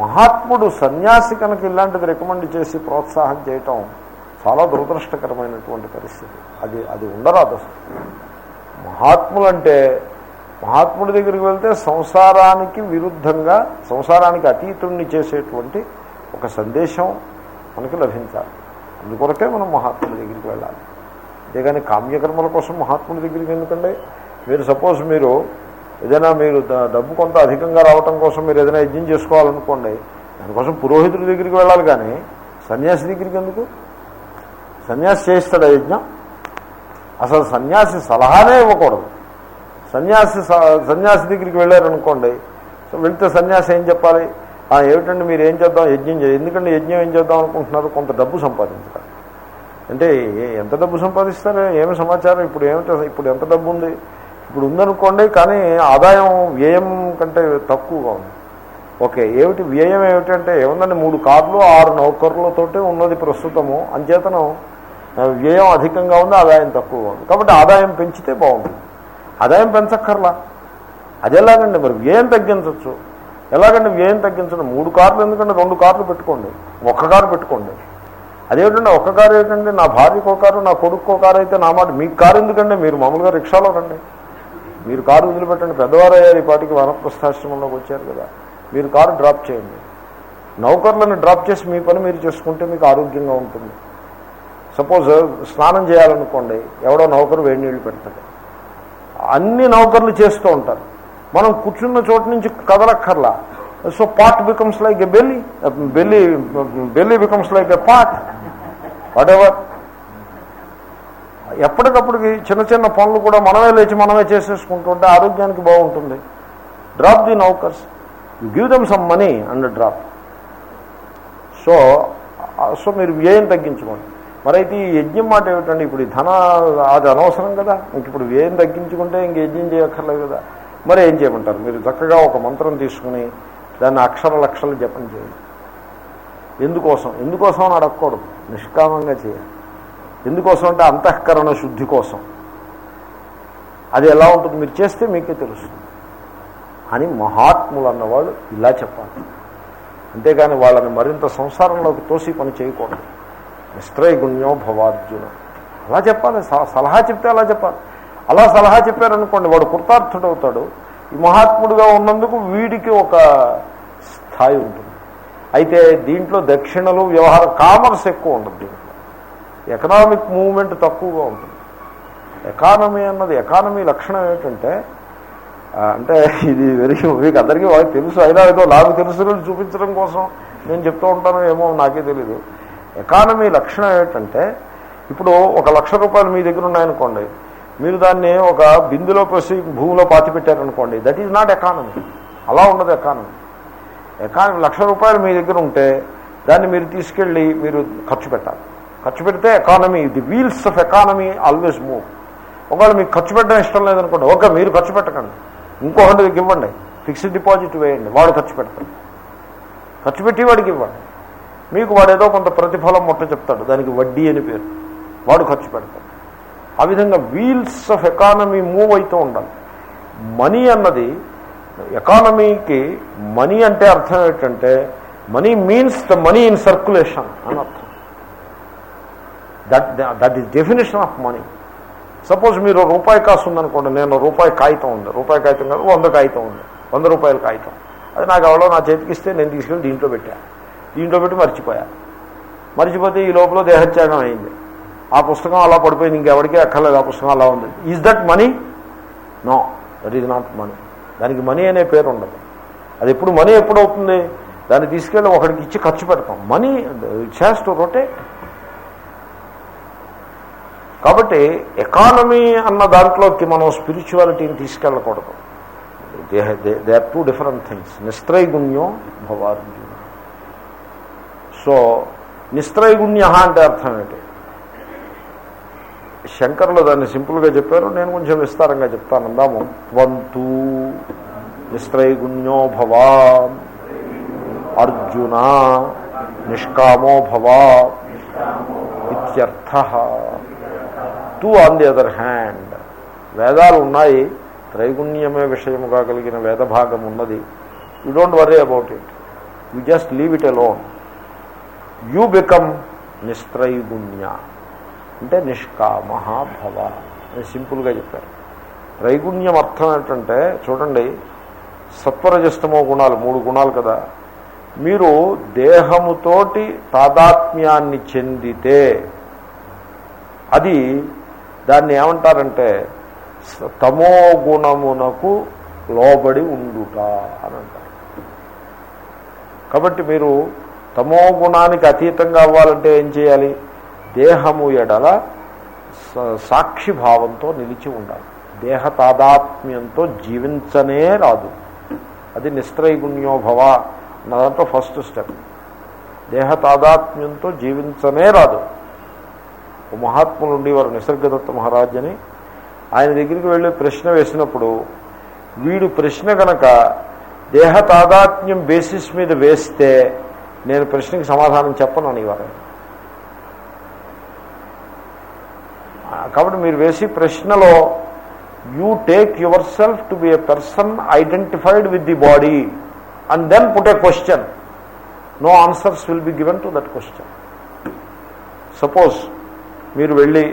మహాత్ముడు సన్యాసి కనుక ఇలాంటిది రికమెండ్ చేసి ప్రోత్సాహం చేయటం చాలా దురదృష్టకరమైనటువంటి పరిస్థితి. అది అది ఉండరాదు అసలు. మహాత్ములంటే మహాత్ముడి దగ్గరికి వెళ్తే సంసారానికి విరుద్ధంగా సంసారానికి అతీతుణ్ణి చేసేటువంటి ఒక సందేశం మనకి లభించాలి. అందుకొరకే మనం మహాత్ముడి దగ్గరికి వెళ్ళాలి. అంతేగాని కామ్యకర్మల కోసం మహాత్ముడి దగ్గరికి ఎందుకంటే మీరు సపోజ్ మీరు ఏదైనా మీరు డబ్బు కొంత అధికంగా రావటం కోసం మీరు ఏదైనా యజ్ఞం చేసుకోవాలనుకోండి దానికోసం పురోహితుడి దగ్గరికి వెళ్ళాలి కానీ సన్యాసి దగ్గరికి ఎందుకు? సన్యాసి చేయిస్తాడు ఆ యజ్ఞం? అసలు సన్యాసి సలహానే ఇవ్వకూడదు. సన్యాసి స- సన్యాసి దగ్గరికి వెళ్ళారనుకోండి సో వెళ్తే సన్యాసి ఏం చెప్పాలి? ఏమిటండి మీరు ఏం చేద్దాం? యజ్ఞం చేయ ఎందుకంటే యజ్ఞం ఏం చేద్దాం అనుకుంటున్నారు? కొంత డబ్బు సంపాదించడం అంటే ఎంత డబ్బు సంపాదిస్తారు? ఏమి సమాచారం? ఇప్పుడు ఏమిట ఇప్పుడు ఎంత డబ్బు ఉంది? ఇప్పుడు ఉందనుకోండి కానీ ఆదాయం వ్యయం కంటే తక్కువగా ఉంది. ఓకే ఏమిటి వ్యయం ఏమిటంటే ఏముందండి? మూడు కార్లు ఆరు నౌకర్లతోటే ఉన్నది ప్రస్తుతము. అంచేతనం వ్యయం అధికంగా ఉంది ఆదాయం తక్కువగా ఉంది. కాబట్టి ఆదాయం పెంచితే బాగుంటుంది. ఆదాయం పెంచక్కర్లా? అదేలాగండి మరి? వ్యయం తగ్గించవచ్చు ఎలాగండి వ్యయం తగ్గించడం. మూడు కార్లు ఎందుకంటే రెండు కార్లు పెట్టుకోండి. ఒక్క కారు పెట్టుకోండి. అదేమిటంటే ఒక్క కారు ఏంటంటే నా భార్యకు ఒక కారు నా కొడుకు ఒక కారు అయితే నా మాట. మీకు కారు ఎందుకండి మీరు మామూలుగా రిక్షాలో రండి. మీరు కారు వదిలిపెట్టండి. పెద్దవారు అయ్యారు ఈ పాటికి వనప్రస్థాశ్రమంలోకి వచ్చారు కదా. మీరు కారు డ్రాప్ చేయండి. నౌకర్లను డ్రాప్ చేసి మీ పని మీరు చేసుకుంటే మీకు ఆరోగ్యంగా ఉంటుంది. సపోజ్ స్నానం చేయాలనుకోండి ఎవడో నౌకరు వేడి నీళ్ళు పెడతాడు. అన్ని నౌకర్లు చేస్తూ ఉంటారు. మనం కూర్చున్న చోటు నుంచి కదలక్కర్లా. So pot becomes like a belly belly belly becomes like a pot whatever ఎప్పటికప్పటికి చిన్న చిన్న పనులు కూడా మనమే లేచి మనమే చేసేసుకుంటుంటే ఆరోగ్యానికి బాగుంటుంది. Drop the నౌకర్స్. You give them some money and drop so so మీరు వ్యయం తగ్గించుకోండి. మరైతే ఈ యజ్ఞం మాట ఏమిటండి ఇప్పుడు ఈ ధన అది అనవసరం కదా. ఇంక ఇప్పుడు వ్యయం తగ్గించుకుంటే ఇంక యజ్ఞం చేయక్కర్లేదు కదా. మరి ఏం చేయమంటారు? మీరు చక్కగా ఒక మంత్రం తీసుకుని దాన్ని అక్షర లక్షలు జపం చేయండి. ఎందుకోసం? ఎందుకోసం అని అడగకూడదు. నిష్కామంగా చేయాలి. ఎందుకోసం అంటే అంతఃకరణ శుద్ధి కోసం. అది ఎలా ఉంటుంది? మీరు చేస్తే మీకే తెలుస్తుంది. అని మహాత్ములు అన్నవాళ్ళు ఇలా చెప్పాలి. అంతేగాని వాళ్ళని మరింత సంసారంలోకి తోసి పని చేయకూడదు. నిస్త్రైగుణ్యో భవార్జున. అలా చెప్పాలి. స- సలహా చెప్తే అలా చెప్పాలి. అలా సలహా చెప్పారనుకోండి వాడు కృతార్థుడవుతాడు. ఈ మహాత్ముడుగా ఉన్నందుకు వీడికి ఒక స్థాయి ఉంటుంది. అయితే దీంట్లో దక్షిణలు వ్యవహారం కామర్స్ ఎక్కువ ఉండదు దీంట్లో. ఎకనామిక్ మూవ్మెంట్ తక్కువగా ఉంటుంది. ఎకానమీ అన్నది ఎకానమీ లక్షణం ఏమిటంటే అంటే ఇది వెరీ మీకు అందరికీ తెలుసు. అయినా ఏదో నాకు తెలుసు చూపించడం కోసం నేను చెప్తూ ఉంటాను ఏమో నాకే తెలీదు. ఎకానమీ లక్షణం ఏమిటంటే ఇప్పుడు ఒక లక్ష రూపాయలు మీ దగ్గర ఉన్నాయనుకోండి మీరు దాన్ని ఒక బిందులో పోసి భూమిలో పాతి పెట్టారనుకోండి దట్ ఈజ్ నాట్ ఎకానమీ అలా ఉండదు ఎకానమీ ఎకానమీ లక్ష రూపాయలు మీ దగ్గర ఉంటే దాన్ని మీరు తీసుకెళ్ళి మీరు ఖర్చు పెట్టాలి. ఖర్చు పెడితే economy the wheels of economy always move ఒకవేళ మీకు ఖర్చు పెట్టడం ఇష్టం లేదనుకోండి ఓకే మీరు ఖర్చు పెట్టకండి. ఇంకొకటికి ఇవ్వండి. ఫిక్స్డ్ డిపాజిట్ వేయండి వాడు ఖర్చు పెడతాడు. ఖర్చు పెట్టి వాడికి ఇవ్వండి. మీకు వాడు ఏదో కొంత ప్రతిఫలం మొట్ట చెప్తాడు దానికి వడ్డీ అని పేరు. వాడు ఖర్చు పెడతాడు. ఆ విధంగా వీల్స్ ఆఫ్ ఎకానమీ మూవ్ అవుతూ ఉండాలి. మనీ అన్నది ఎకానమీకి మనీ అంటే అర్థం ఏంటంటే money means the money in circulation అని అర్థం. That that is definition of money suppose మీరు రూపాయి కాసు ఉందనుకోండి నేను రూపాయి కాగితం ఉంది. రూపాయి కాగితం కాదు వంద కాగితం ఉంది. వంద రూపాయల కాగితం. అది నాకు ఎవరో నా చేతికి ఇస్తే నేను తీసుకెళ్ళి దీంట్లో పెట్టాను దీంట్లో పెట్టి మర్చిపోయా. మర్చిపోతే ఈ లోపల దేహత్యాగం అయింది. ఆ పుస్తకం అలా పడిపోయింది ఇంకెవరికీ అక్కర్లేదు ఆ పుస్తకం అలా ఉంది. Is that money no that is not money దానికి మనీ అనే పేరు ఉండదు. అది ఎప్పుడు మనీ ఎప్పుడు అవుతుంది? దాన్ని తీసుకెళ్ళి ఒకడికి ఇచ్చి ఖర్చు పెడతాం. Money it's has to rotate కాబట్టి ఎకానమీ అన్న దాంట్లోకి మనం స్పిరిచువాలిటీని తీసుకెళ్ళకూడదు. They they are two different things నిస్త్రైగుణ్యం భవార్జున సో నిస్త్రైగుణ్య అంటే అర్థం ఏంటి? శంకరులు దాన్ని సింపుల్గా చెప్పారు నేను కొంచెం విస్తారంగా చెప్తాను. అందాము. త్వంతు నిస్త్రైగుణ్యో భవా అర్జున నిష్కామో భవా ఇత్యర్థ. Too on the other hand వేదాలు ఉన్నాయి త్రైగుణ్యమే విషయముగా కలిగిన వేద భాగం ఉన్నది. You don't worry about it you just leave it alone you become నిస్త్రైగుణ్య. అంటే నిష్కామహాభవ అని సింపుల్గా చెప్పారు. రైగుణ్యం అర్థం ఏంటంటే చూడండి సత్వరజస్తమో గుణాలు మూడు గుణాలు కదా. మీరు దేహముతోటి తాదాత్మ్యాన్ని చెందితే అది దాన్ని ఏమంటారంటే తమో గుణమునకు లోబడి ఉండుట అని అంటారు. కాబట్టి మీరు తమో గుణానికి అతీతంగా అవ్వాలంటే ఏం చేయాలి? దేహము ఎడల సాక్షిభావంతో సాక్షి భావంతో నిలిచి ఉండాలి. దేహ తాదాత్మ్యంతో జీవించనే రాదు. అది నిస్త్రైగుణ్యోభవ దాంట్లో ఫస్ట్ స్టెప్ దేహ తాదాత్మ్యంతో జీవించనే రాదు. మహాత్ములు ఉండేవారు నిసర్గదత్త మహారాజ్ అని ఆయన దగ్గరికి వెళ్ళి ప్రశ్న వేసినప్పుడు వీడు ప్రశ్న కనుక దేహ తాదాత్మ్యం బేసిస్ మీద వేస్తే నేను ప్రశ్నకి సమాధానం చెప్పను అనేవారు. కాబట్టి మీరు వేసి ప్రశ్నలో you take yourself to be a person identified with the body and then put a question no answers will be given to that question suppose మీరు వెళ్ళి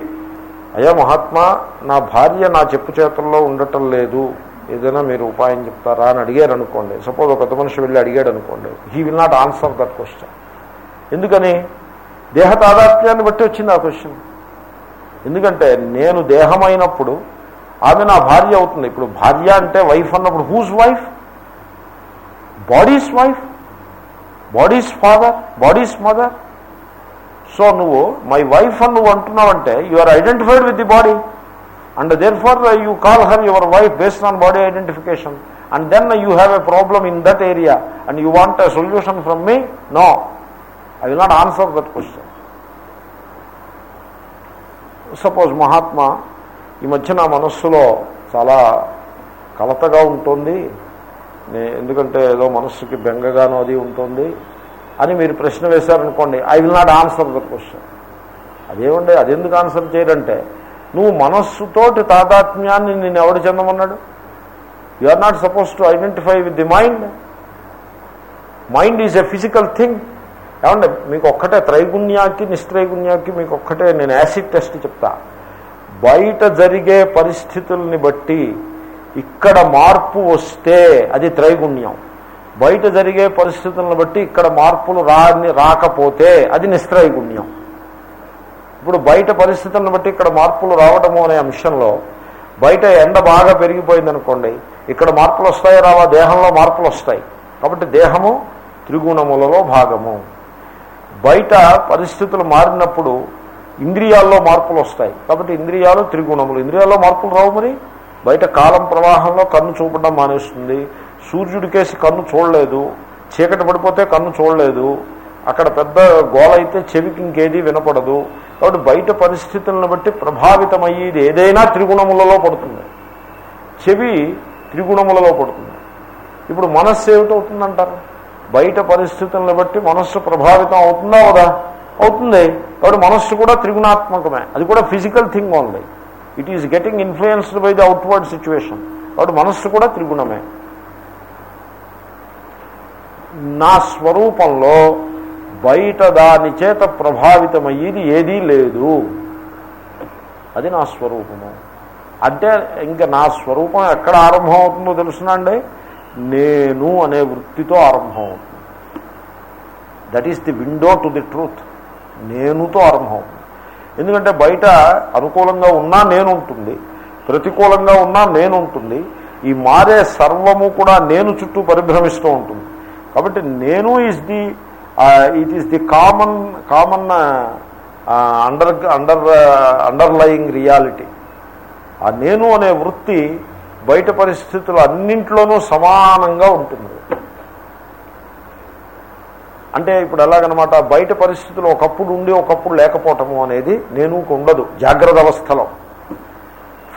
అయ్యా మహాత్మా నా భార్య నా చెప్పు చేతుల్లో ఉండటం లేదు. ఏదైనా మీరు ఉపాయం చెప్తారా? అని అడిగారు అనుకోండి సపోజ్ ఒక మనిషి వెళ్ళి అడిగాడు అనుకోండి he will not answer that question ఎందుకని? దేహ తాదాత్మ్యాన్ని బట్టి వచ్చింది ఆ క్వశ్చన్ ఎందుకంటే నేను దేహమైనప్పుడు ఆమె నా భార్య అవుతుంది. ఇప్పుడు భార్య అంటే వైఫ్ అన్నప్పుడు whose wife body's wife body's father body's mother so నువ్వు మై వైఫ్ అని నువ్వు అంటున్నావంటే you are identified with the body and therefore you call her your wife based on body identification and then you have a problem in that area and you want a solution from me no I will not answer that question suppose Mahatma ఈ మధ్య నా మనస్సులో చాలా కలతగా ఉంటుంది. ఎందుకంటే ఏదో మనస్సుకి బెంగగానో అది ఉంటుంది అని మీరు ప్రశ్న వేశారనుకోండి I will not answer the question అదేమండి అదెందుకు ఆన్సర్ చేయడంటే నువ్వు మనస్సుతోటి తాదాత్మ్యాన్ని నేను ఎవడు చెందమన్నాడు? You are not suppose to identify with the mind mind is a physical thing ఏమంటే మీకు ఒక్కటే త్రైగుణ్యాకి నిస్త్రైగుణ్యాకి మీకు ఒక్కటే నేను యాసిడ్ టెస్ట్ చెప్తా. బయట జరిగే పరిస్థితుల్ని బట్టి ఇక్కడ మార్పు వస్తే అది త్రైగుణ్యం. బయట జరిగే పరిస్థితులను బట్టి ఇక్కడ మార్పులు రాని రాకపోతే అది నిస్త్రైగుణ్యం ఇప్పుడు బయట పరిస్థితులను బట్టి ఇక్కడ మార్పులు రావడము అనే అంశంలో బయట ఎండ బాగా పెరిగిపోయింది అనుకోండి ఇక్కడ మార్పులు వస్తాయి రావా? దేహంలో మార్పులు వస్తాయి కాబట్టి దేహము త్రిగుణములలో భాగము. బయట పరిస్థితులు మారినప్పుడు ఇంద్రియాల్లో మార్పులు వస్తాయి. కాబట్టి ఇంద్రియాలు త్రిగుణములు. ఇంద్రియాల్లో మార్పులు రావు మరి? బయట కాలం ప్రవాహంలో కన్ను చూపడం మానేస్తుంది. సూర్యుడి కేసి కన్ను చూడలేదు. చీకటి పడిపోతే కన్ను చూడలేదు. అక్కడ పెద్ద గోలైతే చెవికి ఇంకేది వినపడదు. కాబట్టి బయట పరిస్థితులను బట్టి ప్రభావితమయ్యేది ఏదైనా త్రిగుణములలో పడుతుంది. చెవి త్రిగుణములలో పడుతుంది. ఇప్పుడు మనస్సు ఏమిటవుతుందంటారు? బయట పరిస్థితులను బట్టి మనస్సు ప్రభావితం అవుతుందా కదా అవుతుంది. కాబట్టి మనస్సు కూడా త్రిగుణాత్మకమే. అది కూడా physical thing only. It is getting influenced by the outward situation కాబట్టి మనస్సు కూడా త్రిగుణమే. నా స్వరూపంలో బయట దాని చేత ప్రభావితమయ్యేది ఏదీ లేదు. అది నా స్వరూపము. అంటే ఇంకా నా స్వరూపం ఎక్కడ ఆరంభం అవుతుందో తెలుసునండి నేను అనే వృత్తితో ఆరంభం అవుతుంది. That is the window to the truth నేనుతో ఆరంభం అవుతుంది. ఎందుకంటే బయట అనుకూలంగా ఉన్నా నేను ఉంటుంది ప్రతికూలంగా ఉన్నా నేను ఉంటుంది ఈ మారే సర్వము కూడా నేను చుట్టూ పరిభ్రమిస్తూ ఉంటుంది. కాబట్టి నేను is the it is the common common under under underlying reality ఆ నేను అనే వృత్తి బయట పరిస్థితులు అన్నింట్లోనూ సమానంగా ఉంటుంది. అంటే ఇప్పుడు ఎలాగనమాట బయట పరిస్థితులు ఒకప్పుడు ఉండి ఒకప్పుడు లేకపోవటము అనేది నేను ఉండదు. జాగ్రత్త అవస్థలో.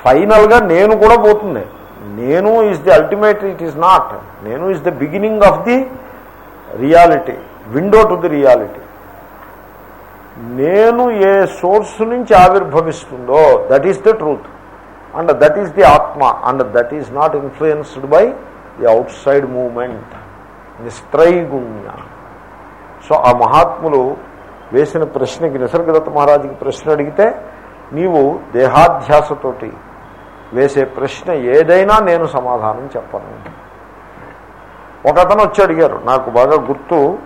ఫైనల్గా నేను కూడా పోతుంది. నేను is the ultimate it is not నేను is the beginning of the reality window to the reality నేను ఏ సోర్స్ నుంచి ఆవిర్భవిస్తుందో that is the truth and that is the atma and that is not influenced by the outside moment నిస్త్రైగుణ్య so ఆ మహాత్ములు వేసిన ప్రశ్నకి నిసర్గదత్త మహారాజుకి ప్రశ్న అడిగితే నీవు దేహాధ్యాసతోటి వేసే ప్రశ్న ఏదైనా నేను సమాధానం చెప్పను. ఒక అతను వచ్చి అడిగారు నాకు బాగా గుర్తు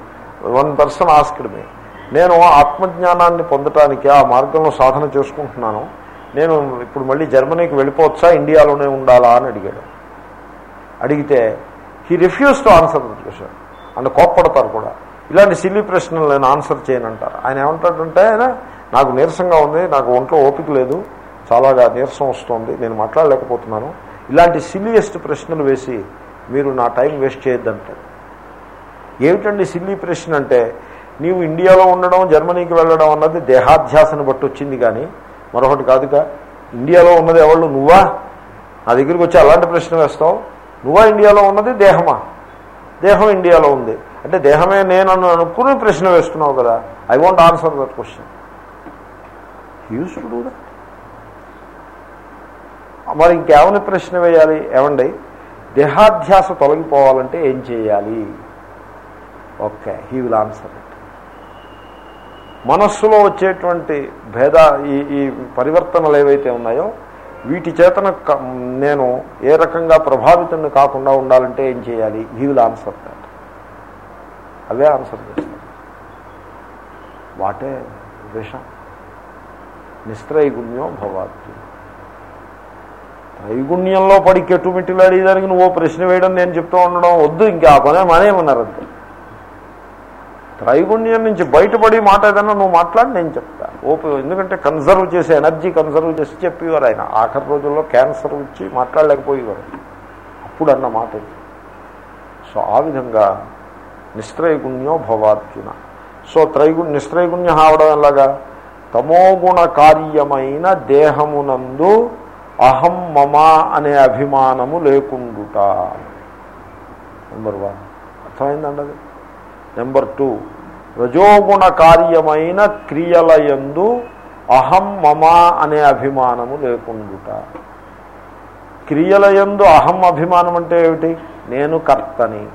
వన్ పర్సన్ ఆస్క్డ్ మీ. నేను ఆత్మజ్ఞానాన్ని పొందటానికి ఆ మార్గంలో సాధన చేసుకుంటున్నాను. నేను ఇప్పుడు మళ్ళీ జర్మనీకి వెళ్ళిపోవచ్చా? ఇండియాలోనే ఉండాలా? అని అడిగాడు. అడిగితే he refuse to answer that question and కోప్పడతారు కూడా. ఇలాంటి సిల్లీ ప్రశ్నలు నేను ఆన్సర్ చేయనంటారు. ఆయన ఏమంటాడంటే ఆయన నాకు నీరసంగా ఉంది నాకు ఒంట్లో ఓపిక లేదు చాలాగా నీరసం వస్తుంది నేను మాట్లాడలేకపోతున్నాను. ఇలాంటి సిల్లియస్ట్ ప్రశ్నలు వేసి మీరు నా టైం వేస్ట్ చేయొద్దంటారు. ఏమిటండి సిల్లీ ప్రశ్న అంటే నీవు ఇండియాలో ఉండడం జర్మనీకి వెళ్ళడం అన్నది దేహాధ్యాసను బట్టి వచ్చింది కానీ మరొకటి కాదుగా ఇండియాలో ఉన్నది ఎవళ్ళు? నువ్వా? నా దగ్గరికి వచ్చి అలాంటి ప్రశ్న వేస్తావు. నువ్వా ఇండియాలో ఉన్నది? దేహమా? దేహం ఇండియాలో ఉంది. అంటే దేహమే నేను అని అనుకుని ప్రశ్న వేస్తున్నావు కదా. I want answer that question use to do that మరి ఇంకేమని ప్రశ్న వేయాలి? ఏమండి? దేహాధ్యాస తొలగిపోవాలంటే ఏం చేయాలి? ఓకే హీ విల్ ఆన్సర్ మనస్సులో వచ్చేటువంటి భేద ఈ ఈ పరివర్తనలు ఏవైతే ఉన్నాయో వీటి చేతన క- నేను ఏ రకంగా ప్రభావితం కాకుండా ఉండాలంటే ఏం చేయాలి? హీ విల్ ఆన్సర్ దాట్ అవే ఆన్సర్ చేస్తాను వాటే విషం. నిస్త్రైగుణ్యం భవాత్తి త్రైగుణ్యంలో పడి కెట్టుమిట్టిలాడేదానికి నువ్వు ఓ ప్రశ్న వేయడం నేను చెప్తూ ఉండడం వద్దు ఇంకా ఆ పనే మానేమన్నారు అంతే త్రైగుణ్యం నుంచి బయటపడి మాట ఏదన్నా నువ్వు మాట్లాడి నేను చెప్తా. ఓపి ఎందుకంటే కన్సర్వ్ చేసే ఎనర్జీ కన్సర్వ్ చేసి చెప్పేవారు ఆయన. ఆఖరి రోజుల్లో క్యాన్సర్ వచ్చి మాట్లాడలేకపోయేవారు. అప్పుడు అన్న మాట సో ఆ విధంగా నిస్త్రైగుణ్యో భవార్జున. సో త్రైగు నిస్త్రైగుణ్య అవడం ఎలాగా? తమోగుణ కార్యమైన దేహమునందు అహం మమ అనే అభిమానము లేకుండుట. నెంబర్ వన్ అర్థమైందండి అది? నెంబర్ టూ రజోగుణ కార్యమైన క్రియల ఎందు అహం మమ అనే అభిమానము లేకుండుట. క్రియలయందు అహం అభిమానం అంటే ఏమిటి? నేను కర్తని.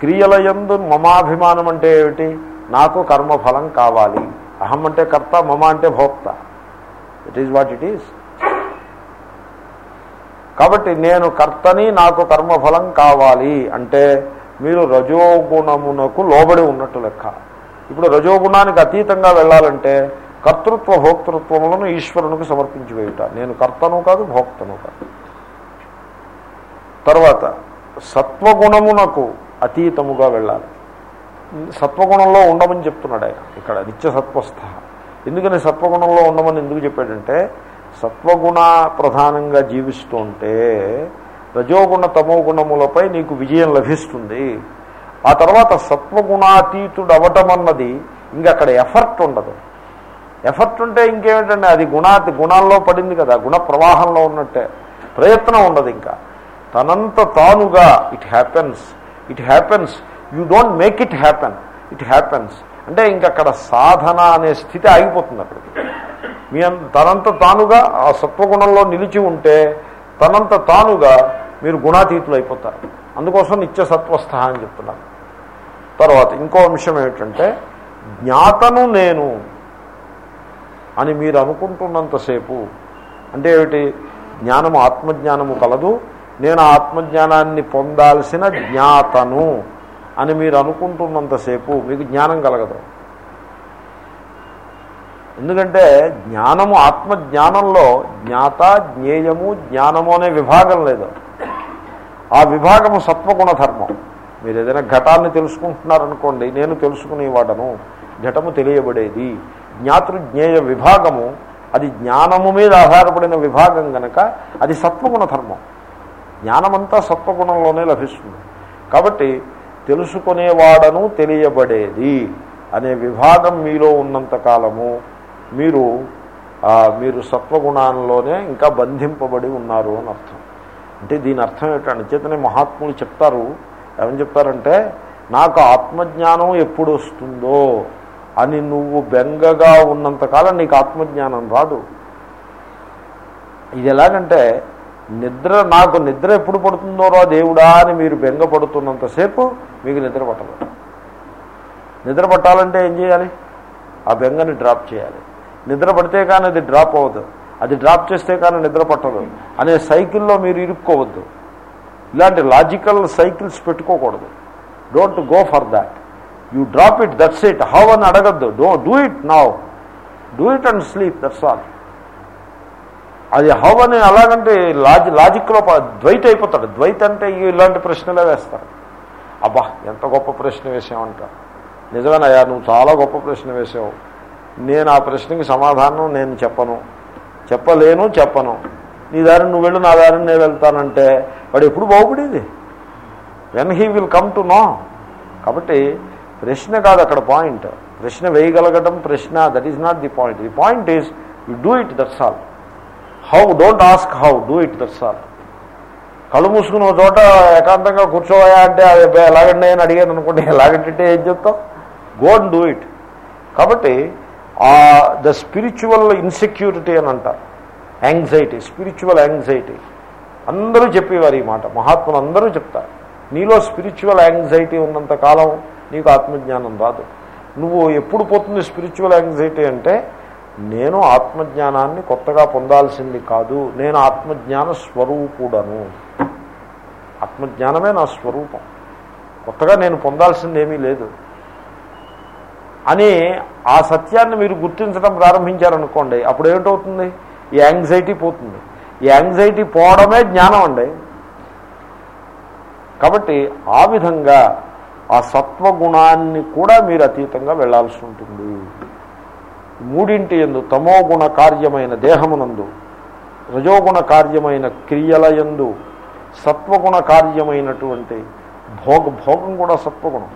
క్రియలయందు మమాభిమానం అంటే ఏమిటి? నాకు కర్మఫలం కావాలి. అహం అంటే కర్త మమ అంటే భోక్త. It is what it is కాబట్టి నేను కర్తని నాకు కర్మఫలం కావాలి అంటే మీరు రజోగుణమునకు లోబడి ఉన్నట్టు లెక్క. ఇప్పుడు రజోగుణానికి అతీతంగా వెళ్ళాలంటే కర్తృత్వ భోక్తృత్వములను ఈశ్వరునికి సమర్పించి వేయుట నేను కర్తను కాదు భోక్తను కాదు. తర్వాత సత్వగుణమునకు అతీతముగా వెళ్ళాలి. సత్వగుణంలో ఉండమని చెప్తున్నాడు ఆయన. ఇక్కడ నిత్య సత్వస్థ. ఎందుకని సత్వగుణంలో ఉండమని ఎందుకు చెప్పాడంటే సత్వగుణ ప్రధానంగా జీవిస్తుంటే రజోగుణ తమో గుణములపై నీకు విజయం లభిస్తుంది. ఆ తర్వాత సత్వగుణాతీతుడు అవటం అన్నది ఇంకక్కడ అక్కడ ఎఫర్ట్ ఉండదు. ఎఫర్ట్ ఉంటే ఇంకేమిటండి అది గుణాతి గుణాల్లో పడింది కదా గుణ ప్రవాహంలో ఉన్నట్టే. ప్రయత్నం ఉండదు ఇంకా. తనంత తానుగా it happens it happens you don't make it happen it happens అంటే ఇంకక్కడ సాధన అనే స్థితి ఆగిపోతుంది అక్కడికి. మీ తనంత తానుగా ఆ సత్వగుణంలో నిలిచి ఉంటే తనంత తానుగా మీరు గుణాతీతులు అయిపోతారు. అందుకోసం నిత్య సత్వస్థ అని చెప్తున్నాను తర్వాత ఇంకో అంశం ఏమిటంటే జ్ఞాతను నేను అని మీరు అనుకుంటున్నంతసేపు అంటే ఏమిటి? జ్ఞానము ఆత్మజ్ఞానము కలదు. నేను ఆత్మజ్ఞానాన్ని పొందాల్సిన జ్ఞాతను అని మీరు అనుకుంటున్నంతసేపు మీకు జ్ఞానం కలగదు. ఎందుకంటే జ్ఞానము ఆత్మజ్ఞానంలో జ్ఞాత జ్ఞేయము జ్ఞానము అనే విభాగం లేదు. ఆ విభాగము సత్వగుణ ధర్మం. మీరు ఏదైనా ఘటాన్ని తెలుసుకుంటున్నారనుకోండి నేను తెలుసుకునేవాడను ఘటము తెలియబడేది. జ్ఞాతృజ్ఞేయ విభాగము అది జ్ఞానము మీద ఆధారపడిన విభాగం గనక అది సత్వగుణ ధర్మం. జ్ఞానమంతా సత్వగుణంలోనే లభిస్తుంది. కాబట్టి తెలుసుకునేవాడను తెలియబడేది అనే విభాగం మీలో ఉన్నంత కాలము మీరు మీరు సత్వగుణాల్లోనే ఇంకా బంధింపబడి ఉన్నారు అని అర్థం. అంటే దీని అర్థం ఏంటంటే చేతనే మహాత్ములు చెప్తారు. ఏమని చెప్తారంటే నాకు ఆత్మజ్ఞానం ఎప్పుడు వస్తుందో అని నువ్వు బెంగగా ఉన్నంతకాలం నీకు ఆత్మజ్ఞానం రాదు. ఇది ఎలాగంటే నిద్ర నాకు నిద్ర ఎప్పుడు పడుతుందో రా దేవుడా అని మీరు బెంగ పడుతున్నంతసేపు మీకు నిద్ర పట్టదు. నిద్ర పట్టాలంటే ఏం చేయాలి? ఆ బెంగని డ్రాప్ చేయాలి. నిద్ర పడితే కానీ అది డ్రాప్ అవ్వదు. అది డ్రాప్ చేస్తే కానీ నిద్ర పట్టదు. అనే సైకిల్లో మీరు ఇరుక్కోవద్దు. ఇలాంటి లాజికల్ సైకిల్స్ పెట్టుకోకూడదు. Don't go for that you drop it that's it how అని అడగద్దు. Do do it now do it and sleep that's all అది హౌ అని అలాగంటే లాజి లాజిక్లో ప- ద్వైత అయిపోతాడు. ద్వైత అంటే ఇలాంటి ప్రశ్నలే వేస్తారు. అబ్బా ఎంత గొప్ప ప్రశ్న వేసావంట. నిజమేనయ్యా నువ్వు చాలా గొప్ప ప్రశ్న వేసావు. నేను ఆ ప్రశ్నకి సమాధానం నేను చెప్పను. చెప్పలేను చెప్పను. నీ దారిని నువ్వు వెళ్ళు నా దారిని నేను వెళ్తానంటే వాడు ఎప్పుడు బాగుపడేది? When he will come to know కాబట్టి ప్రశ్న కాదు అక్కడ పాయింట్. ప్రశ్న వేయగలగడం ప్రశ్న that is not the point the point is you do it that's all how don't ask how do it that's all కళ్ళు మూసుకుని ఒక చోట ఏకాంతంగా కూర్చోవయా అంటే అది ఎలాగండి అని అడిగాను అనుకుంటే ఎలాగంటే ఏం చెప్తావు? గో అండ్ డూ ఇట్ కాబట్టి ద స్పిరిచువల్ ఇన్సెక్యూరిటీ అని అంటారు. యాంగ్జైటీ స్పిరిచువల్ యాంగ్జైటీ అందరూ చెప్పేవారు ఈ మాట. మహాత్ములు అందరూ చెప్తారు. నీలో స్పిరిచువల్ యాంగ్జైటీ ఉన్నంత కాలం నీకు ఆత్మజ్ఞానం రాదు. నువ్వు ఎప్పుడు పోతుంది స్పిరిచువల్ యాంగ్జైటీ అంటే నేను ఆత్మజ్ఞానాన్ని కొత్తగా పొందాల్సింది కాదు. నేను ఆత్మజ్ఞాన స్వరూపుడను. ఆత్మజ్ఞానమే నా స్వరూపం. కొత్తగా నేను పొందాల్సింది ఏమీ లేదు. అని ఆ సత్యాన్ని మీరు గుర్తించడం ప్రారంభించారనుకోండి అప్పుడు ఏమిటవుతుంది? ఈ యాంగ్జైటీ పోతుంది. ఈ యాంగ్జైటీ పోవడమే జ్ఞానం అండి. కాబట్టి ఆ విధంగా ఆ సత్వగుణాన్ని కూడా మీరు అతీతంగా వెళ్ళాల్సి ఉంటుంది. మూడింటి ఎందు తమోగుణ కార్యమైన దేహమునందు రజోగుణ కార్యమైన క్రియల ఎందు సత్వగుణ కార్యమైనటువంటి భోగ భోగం కూడా సత్వగుణం.